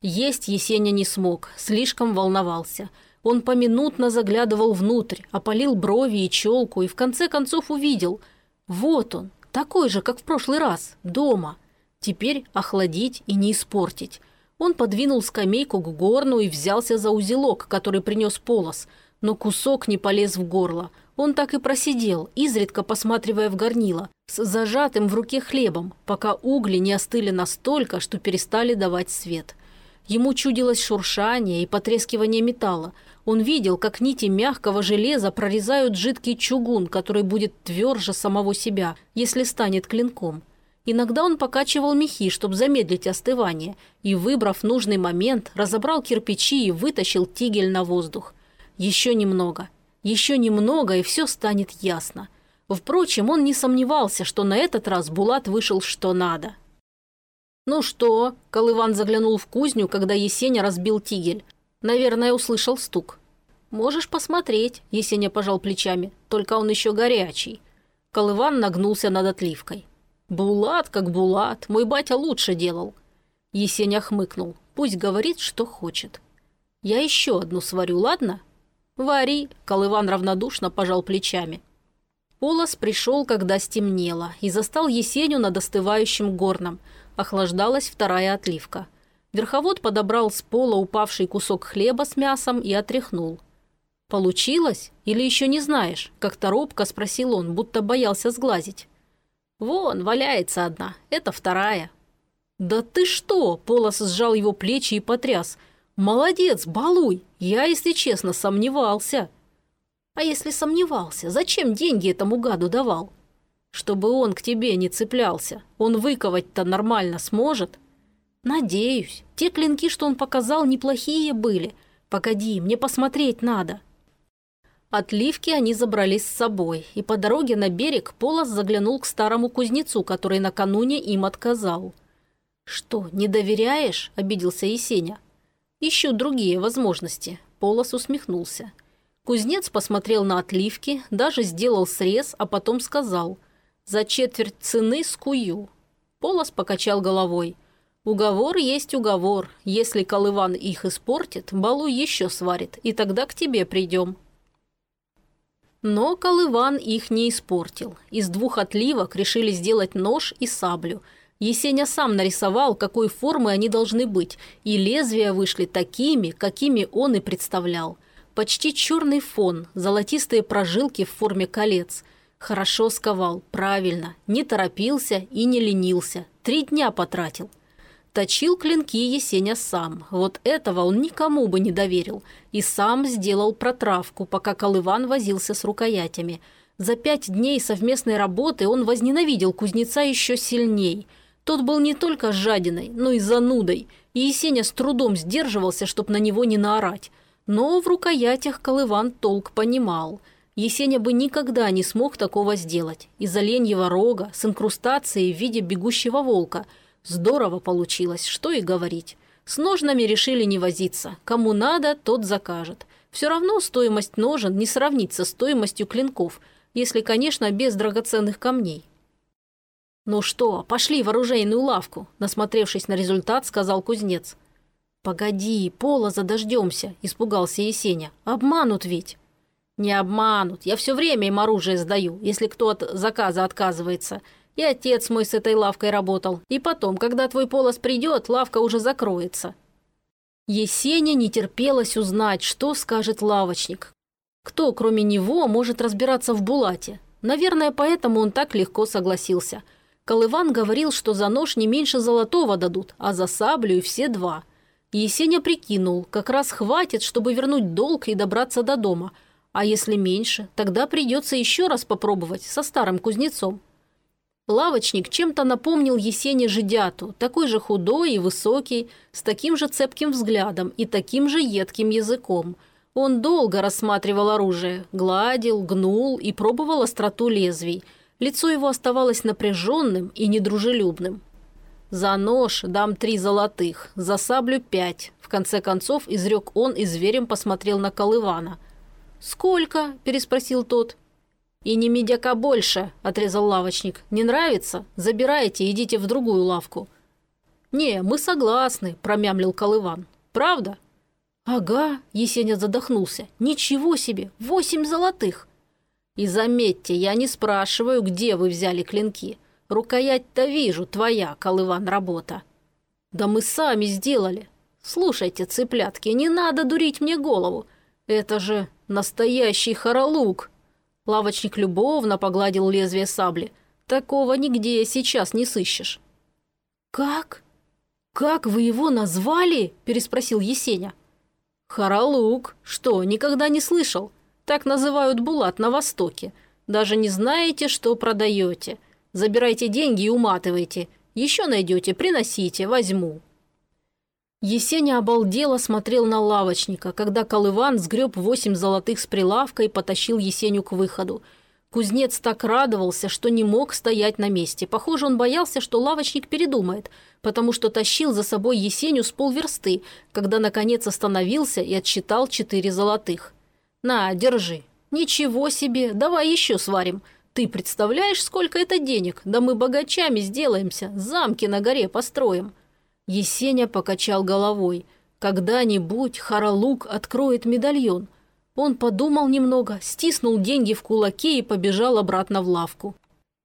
Есть Есеня не смог, слишком волновался. Он поминутно заглядывал внутрь, опалил брови и челку и в конце концов увидел. Вот он, такой же, как в прошлый раз, дома. Теперь охладить и не испортить. Он подвинул скамейку к горну и взялся за узелок, который принес полос, но кусок не полез в горло. Он так и просидел, изредка посматривая в горнило, с зажатым в руке хлебом, пока угли не остыли настолько, что перестали давать свет. Ему чудилось шуршание и потрескивание металла. Он видел, как нити мягкого железа прорезают жидкий чугун, который будет тверже самого себя, если станет клинком. Иногда он покачивал мехи, чтобы замедлить остывание, и, выбрав нужный момент, разобрал кирпичи и вытащил тигель на воздух. Еще немного. Еще немного, и все станет ясно. Впрочем, он не сомневался, что на этот раз Булат вышел что надо. «Ну что?» – Колыван заглянул в кузню, когда Есеня разбил тигель. Наверное, услышал стук. «Можешь посмотреть», – Есеня пожал плечами. «Только он еще горячий». Колыван нагнулся над отливкой. «Булат как Булат, мой батя лучше делал». Есеня хмыкнул. «Пусть говорит, что хочет». «Я еще одну сварю, ладно?» «Вари», – Колыван равнодушно пожал плечами. Полос пришел, когда стемнело, и застал Есеню над остывающим горном – охлаждалась вторая отливка. Верховод подобрал с пола упавший кусок хлеба с мясом и отряхнул. «Получилось? Или еще не знаешь?» – как-то робко спросил он, будто боялся сглазить. «Вон, валяется одна. Это вторая». «Да ты что?» – Полос сжал его плечи и потряс. «Молодец, балуй! Я, если честно, сомневался». «А если сомневался, зачем деньги этому гаду давал?» Чтобы он к тебе не цеплялся. Он выковать-то нормально сможет? Надеюсь. Те клинки, что он показал, неплохие были. Погоди, мне посмотреть надо. Отливки они забрались с собой, и по дороге на берег Полос заглянул к старому кузнецу, который накануне им отказал. «Что, не доверяешь?» – обиделся Есеня. «Ищу другие возможности», – Полос усмехнулся. Кузнец посмотрел на отливки, даже сделал срез, а потом сказал – за четверть цены скую». Полос покачал головой. «Уговор есть уговор. Если Колыван их испортит, Балу еще сварит, и тогда к тебе придем». Но Колыван их не испортил. Из двух отливок решили сделать нож и саблю. Есеня сам нарисовал, какой формы они должны быть, и лезвия вышли такими, какими он и представлял. Почти черный фон, золотистые прожилки в форме колец – Хорошо сковал, правильно, не торопился и не ленился. Три дня потратил. Точил клинки Есеня сам. Вот этого он никому бы не доверил. И сам сделал протравку, пока Колыван возился с рукоятями. За пять дней совместной работы он возненавидел кузнеца еще сильней. Тот был не только жадиной, но и занудой. И Есеня с трудом сдерживался, чтоб на него не наорать. Но в рукоятях Колыван толк понимал – Есеня бы никогда не смог такого сделать. Из оленьего рога с инкрустацией в виде бегущего волка. Здорово получилось, что и говорить. С ножнами решили не возиться. Кому надо, тот закажет. Все равно стоимость ножен не сравнится с стоимостью клинков, если, конечно, без драгоценных камней. «Ну что, пошли в оружейную лавку», – насмотревшись на результат, сказал кузнец. «Погоди, пола задождемся», – испугался Есеня. «Обманут ведь». «Не обманут. Я все время им оружие сдаю, если кто от заказа отказывается. И отец мой с этой лавкой работал. И потом, когда твой полос придет, лавка уже закроется». Есеня не терпелось узнать, что скажет лавочник. Кто, кроме него, может разбираться в булате? Наверное, поэтому он так легко согласился. Колыван говорил, что за нож не меньше золотого дадут, а за саблю и все два. Есеня прикинул, как раз хватит, чтобы вернуть долг и добраться до дома – а если меньше, тогда придется еще раз попробовать со старым кузнецом. Лавочник чем-то напомнил Есене Жидяту, такой же худой и высокий, с таким же цепким взглядом и таким же едким языком. Он долго рассматривал оружие, гладил, гнул и пробовал остроту лезвий. Лицо его оставалось напряженным и недружелюбным. «За нож дам три золотых, за саблю пять», – в конце концов изрек он и зверем посмотрел на Колывана – «Сколько?» – переспросил тот. «И не медяка больше», – отрезал лавочник. «Не нравится? Забирайте, идите в другую лавку». «Не, мы согласны», – промямлил Колыван. «Правда?» «Ага», – Есеня задохнулся. «Ничего себе! Восемь золотых!» «И заметьте, я не спрашиваю, где вы взяли клинки. Рукоять-то вижу, твоя, Колыван, работа». «Да мы сами сделали. Слушайте, цыплятки, не надо дурить мне голову. Это же Настоящий хоролук!» Лавочник любовно погладил лезвие сабли. «Такого нигде сейчас не сыщешь». «Как?» «Как вы его назвали?» – переспросил Есеня. «Харалук. Что, никогда не слышал? Так называют булат на Востоке. Даже не знаете, что продаете. Забирайте деньги и уматывайте. Еще найдете, приносите, возьму». Есеня обалдело смотрел на лавочника, когда Колыван сгреб восемь золотых с прилавка и потащил Есеню к выходу – Кузнец так радовался, что не мог стоять на месте. Похоже, он боялся, что лавочник передумает, потому что тащил за собой Есеню с полверсты, когда, наконец, остановился и отсчитал четыре золотых. «На, держи». «Ничего себе, давай еще сварим. Ты представляешь, сколько это денег? Да мы богачами сделаемся, замки на горе построим». Есеня покачал головой. «Когда-нибудь Харалук откроет медальон». Он подумал немного, стиснул деньги в кулаке и побежал обратно в лавку.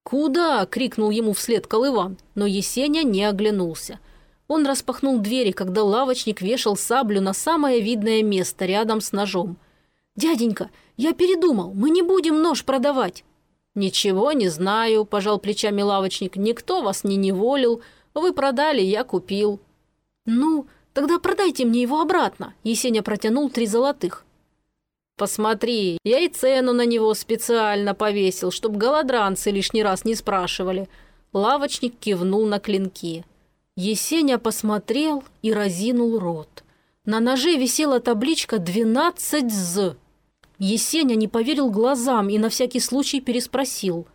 «Куда?» – крикнул ему вслед Колыван, но Есеня не оглянулся. Он распахнул двери, когда лавочник вешал саблю на самое видное место рядом с ножом. «Дяденька, я передумал, мы не будем нож продавать». «Ничего не знаю», – пожал плечами лавочник. «Никто вас не неволил. Вы продали, я купил». «Ну, тогда продайте мне его обратно», – Есеня протянул три золотых. Посмотри, я и цену на него специально повесил, чтоб голодранцы лишний раз не спрашивали. Лавочник кивнул на клинки. Есеня посмотрел и разинул рот. На ноже висела табличка «12 з». Есеня не поверил глазам и на всякий случай переспросил.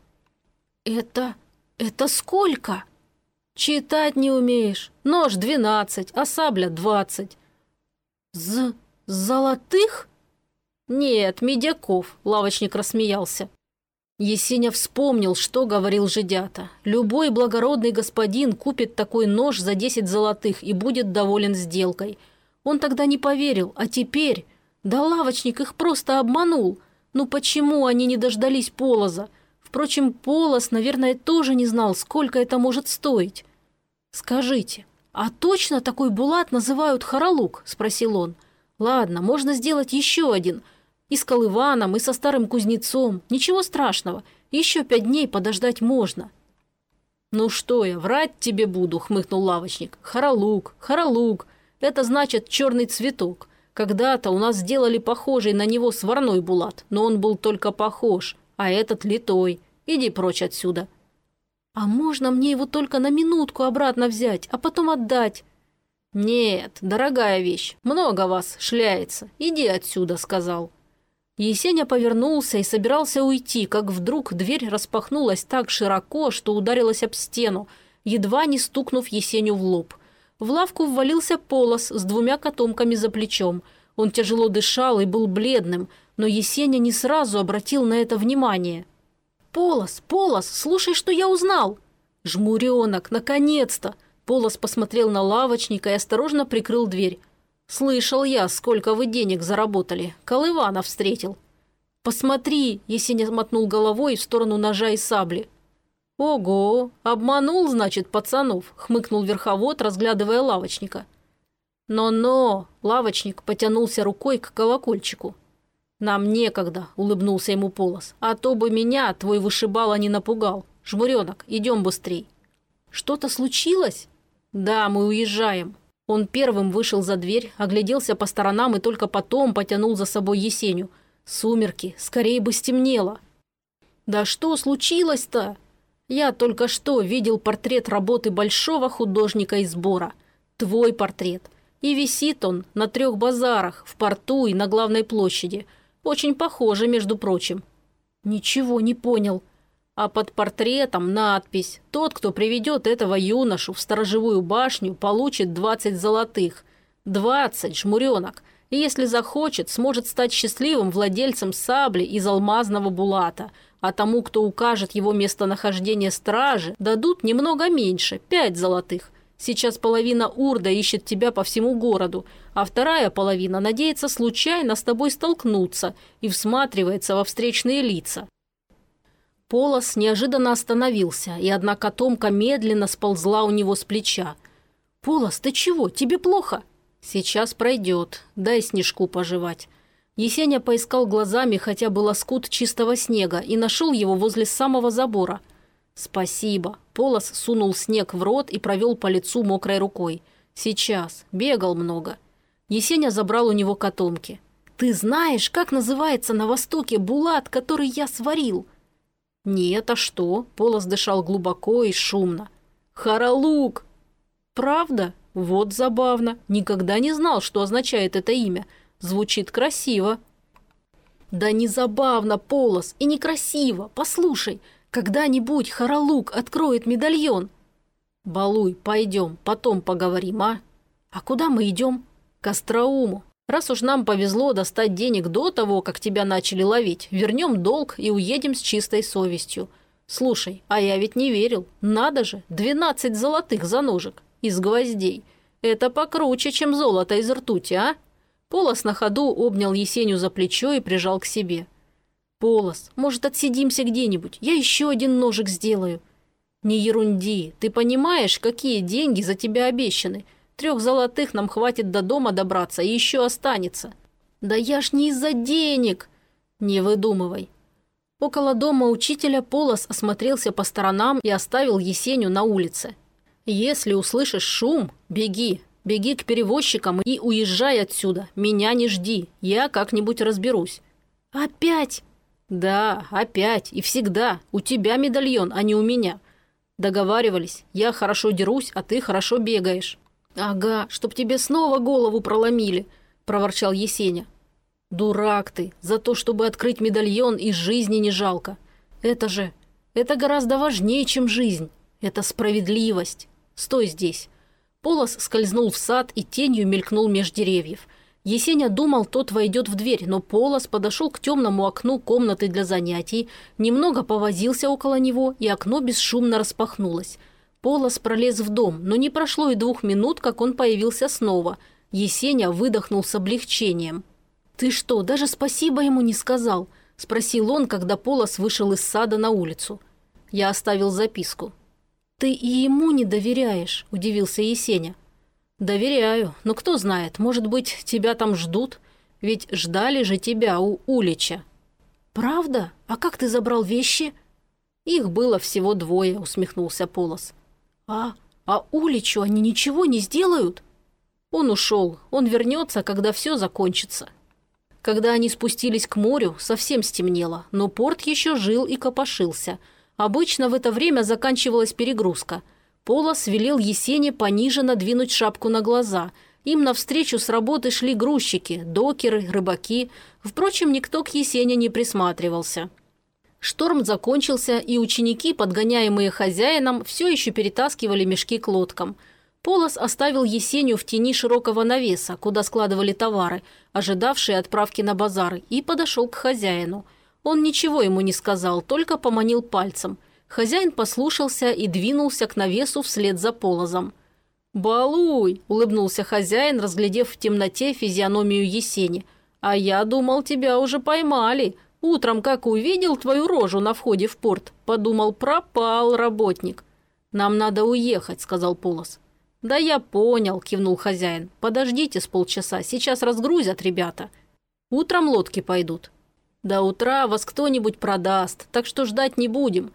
«Это... это сколько?» «Читать не умеешь. Нож двенадцать, а сабля двадцать». «З... золотых?» «Нет, Медяков», – лавочник рассмеялся. Есеня вспомнил, что говорил жидята. Любой благородный господин купит такой нож за десять золотых и будет доволен сделкой. Он тогда не поверил, а теперь... Да лавочник их просто обманул. Ну почему они не дождались Полоза? Впрочем, Полоз, наверное, тоже не знал, сколько это может стоить. «Скажите, а точно такой булат называют Харалук?» – спросил он. «Ладно, можно сделать еще один – и с Колываном, и со старым кузнецом. Ничего страшного. Еще пять дней подождать можно». «Ну что я, врать тебе буду», — хмыкнул лавочник. «Харалук, харалук. Это значит черный цветок. Когда-то у нас сделали похожий на него сварной булат, но он был только похож, а этот литой. Иди прочь отсюда». «А можно мне его только на минутку обратно взять, а потом отдать?» «Нет, дорогая вещь, много вас шляется. Иди отсюда», — сказал. Есеня повернулся и собирался уйти, как вдруг дверь распахнулась так широко, что ударилась об стену, едва не стукнув Есеню в лоб. В лавку ввалился Полос с двумя котомками за плечом. Он тяжело дышал и был бледным, но Есеня не сразу обратил на это внимание. «Полос, Полос, слушай, что я узнал!» «Жмуренок, наконец-то!» Полос посмотрел на лавочника и осторожно прикрыл дверь. «Слышал я, сколько вы денег заработали. Колывана встретил». «Посмотри!» – Есеня мотнул головой в сторону ножа и сабли. «Ого! Обманул, значит, пацанов!» – хмыкнул верховод, разглядывая лавочника. «Но-но!» – лавочник потянулся рукой к колокольчику. «Нам некогда», – улыбнулся ему Полос. «А то бы меня твой вышибала не напугал. Жмуренок, идем быстрей». «Что-то случилось?» «Да, мы уезжаем. Он первым вышел за дверь, огляделся по сторонам и только потом потянул за собой Есеню. Сумерки, скорее бы стемнело. «Да что случилось-то?» «Я только что видел портрет работы большого художника из Бора. Твой портрет. И висит он на трех базарах, в порту и на главной площади. Очень похоже, между прочим». «Ничего не понял», а под портретом надпись «Тот, кто приведет этого юношу в сторожевую башню, получит 20 золотых. 20, жмуренок. И если захочет, сможет стать счастливым владельцем сабли из алмазного булата. А тому, кто укажет его местонахождение стражи, дадут немного меньше – 5 золотых. Сейчас половина Урда ищет тебя по всему городу, а вторая половина надеется случайно с тобой столкнуться и всматривается во встречные лица. Полос неожиданно остановился, и одна котомка медленно сползла у него с плеча. «Полос, ты чего? Тебе плохо?» «Сейчас пройдет. Дай снежку пожевать». Есеня поискал глазами хотя бы лоскут чистого снега и нашел его возле самого забора. «Спасибо». Полос сунул снег в рот и провел по лицу мокрой рукой. Сейчас. Бегал много. Есеня забрал у него котомки. «Ты знаешь, как называется на Востоке булат, который я сварил?» «Нет, а что?» – Полос дышал глубоко и шумно. «Харалук!» «Правда? Вот забавно. Никогда не знал, что означает это имя. Звучит красиво». «Да не забавно, Полос, и некрасиво. Послушай, когда-нибудь Харалук откроет медальон». «Балуй, пойдем, потом поговорим, а?» «А куда мы идем?» «К Остроуму. Раз уж нам повезло достать денег до того, как тебя начали ловить, вернем долг и уедем с чистой совестью. Слушай, а я ведь не верил. Надо же, двенадцать золотых за ножек. Из гвоздей. Это покруче, чем золото из ртути, а?» Полос на ходу обнял Есеню за плечо и прижал к себе. «Полос, может, отсидимся где-нибудь? Я еще один ножик сделаю». «Не ерунди. Ты понимаешь, какие деньги за тебя обещаны? Трех золотых нам хватит до дома добраться, и еще останется». «Да я ж не из-за денег!» «Не выдумывай». Около дома учителя Полос осмотрелся по сторонам и оставил Есеню на улице. «Если услышишь шум, беги, Беги к перевозчикам и уезжай отсюда. Меня не жди. Я как-нибудь разберусь». «Опять?» «Да, опять. И всегда. У тебя медальон, а не у меня. Договаривались. Я хорошо дерусь, а ты хорошо бегаешь». «Ага, чтоб тебе снова голову проломили», – проворчал Есеня. «Дурак ты. За то, чтобы открыть медальон, и жизни не жалко. Это же... Это гораздо важнее, чем жизнь. Это справедливость. Стой здесь. Полос скользнул в сад и тенью мелькнул меж деревьев. Есеня думал, тот войдет в дверь, но Полос подошел к темному окну комнаты для занятий, немного повозился около него, и окно бесшумно распахнулось. Полос пролез в дом, но не прошло и двух минут, как он появился снова. Есеня выдохнул с облегчением. «Ты что, даже спасибо ему не сказал?» – спросил он, когда Полос вышел из сада на улицу. Я оставил записку. «Ты и ему не доверяешь», – удивился Есеня. «Доверяю, но кто знает, может быть, тебя там ждут? Ведь ждали же тебя у Улича». «Правда? А как ты забрал вещи?» «Их было всего двое», – усмехнулся Полос. «А, а Уличу они ничего не сделают?» Он ушел, он вернется, когда все закончится. Когда они спустились к морю, совсем стемнело, но порт еще жил и копошился – Обычно в это время заканчивалась перегрузка. Полос велел Есене пониже надвинуть шапку на глаза. Им навстречу с работы шли грузчики, докеры, рыбаки. Впрочем, никто к Есене не присматривался. Шторм закончился, и ученики, подгоняемые хозяином, все еще перетаскивали мешки к лодкам. Полос оставил Есению в тени широкого навеса, куда складывали товары, ожидавшие отправки на базары, и подошел к хозяину – он ничего ему не сказал, только поманил пальцем. Хозяин послушался и двинулся к навесу вслед за полозом. «Балуй!» – улыбнулся хозяин, разглядев в темноте физиономию Есени. «А я думал, тебя уже поймали. Утром, как увидел твою рожу на входе в порт, подумал, пропал работник». «Нам надо уехать», – сказал Полос. «Да я понял», – кивнул хозяин. «Подождите с полчаса, сейчас разгрузят ребята. Утром лодки пойдут. До утра вас кто-нибудь продаст, так что ждать не будем.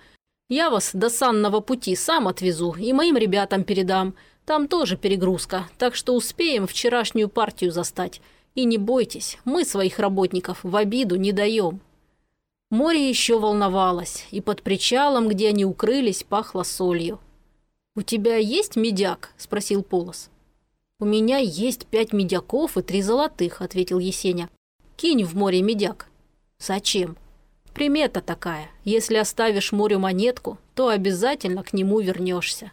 Я вас до санного пути сам отвезу и моим ребятам передам. Там тоже перегрузка, так что успеем вчерашнюю партию застать. И не бойтесь, мы своих работников в обиду не даем». Море еще волновалось, и под причалом, где они укрылись, пахло солью. «У тебя есть медяк?» – спросил Полос. «У меня есть пять медяков и три золотых», – ответил Есеня. «Кинь в море медяк, Зачем? Примета такая. Если оставишь морю монетку, то обязательно к нему вернешься.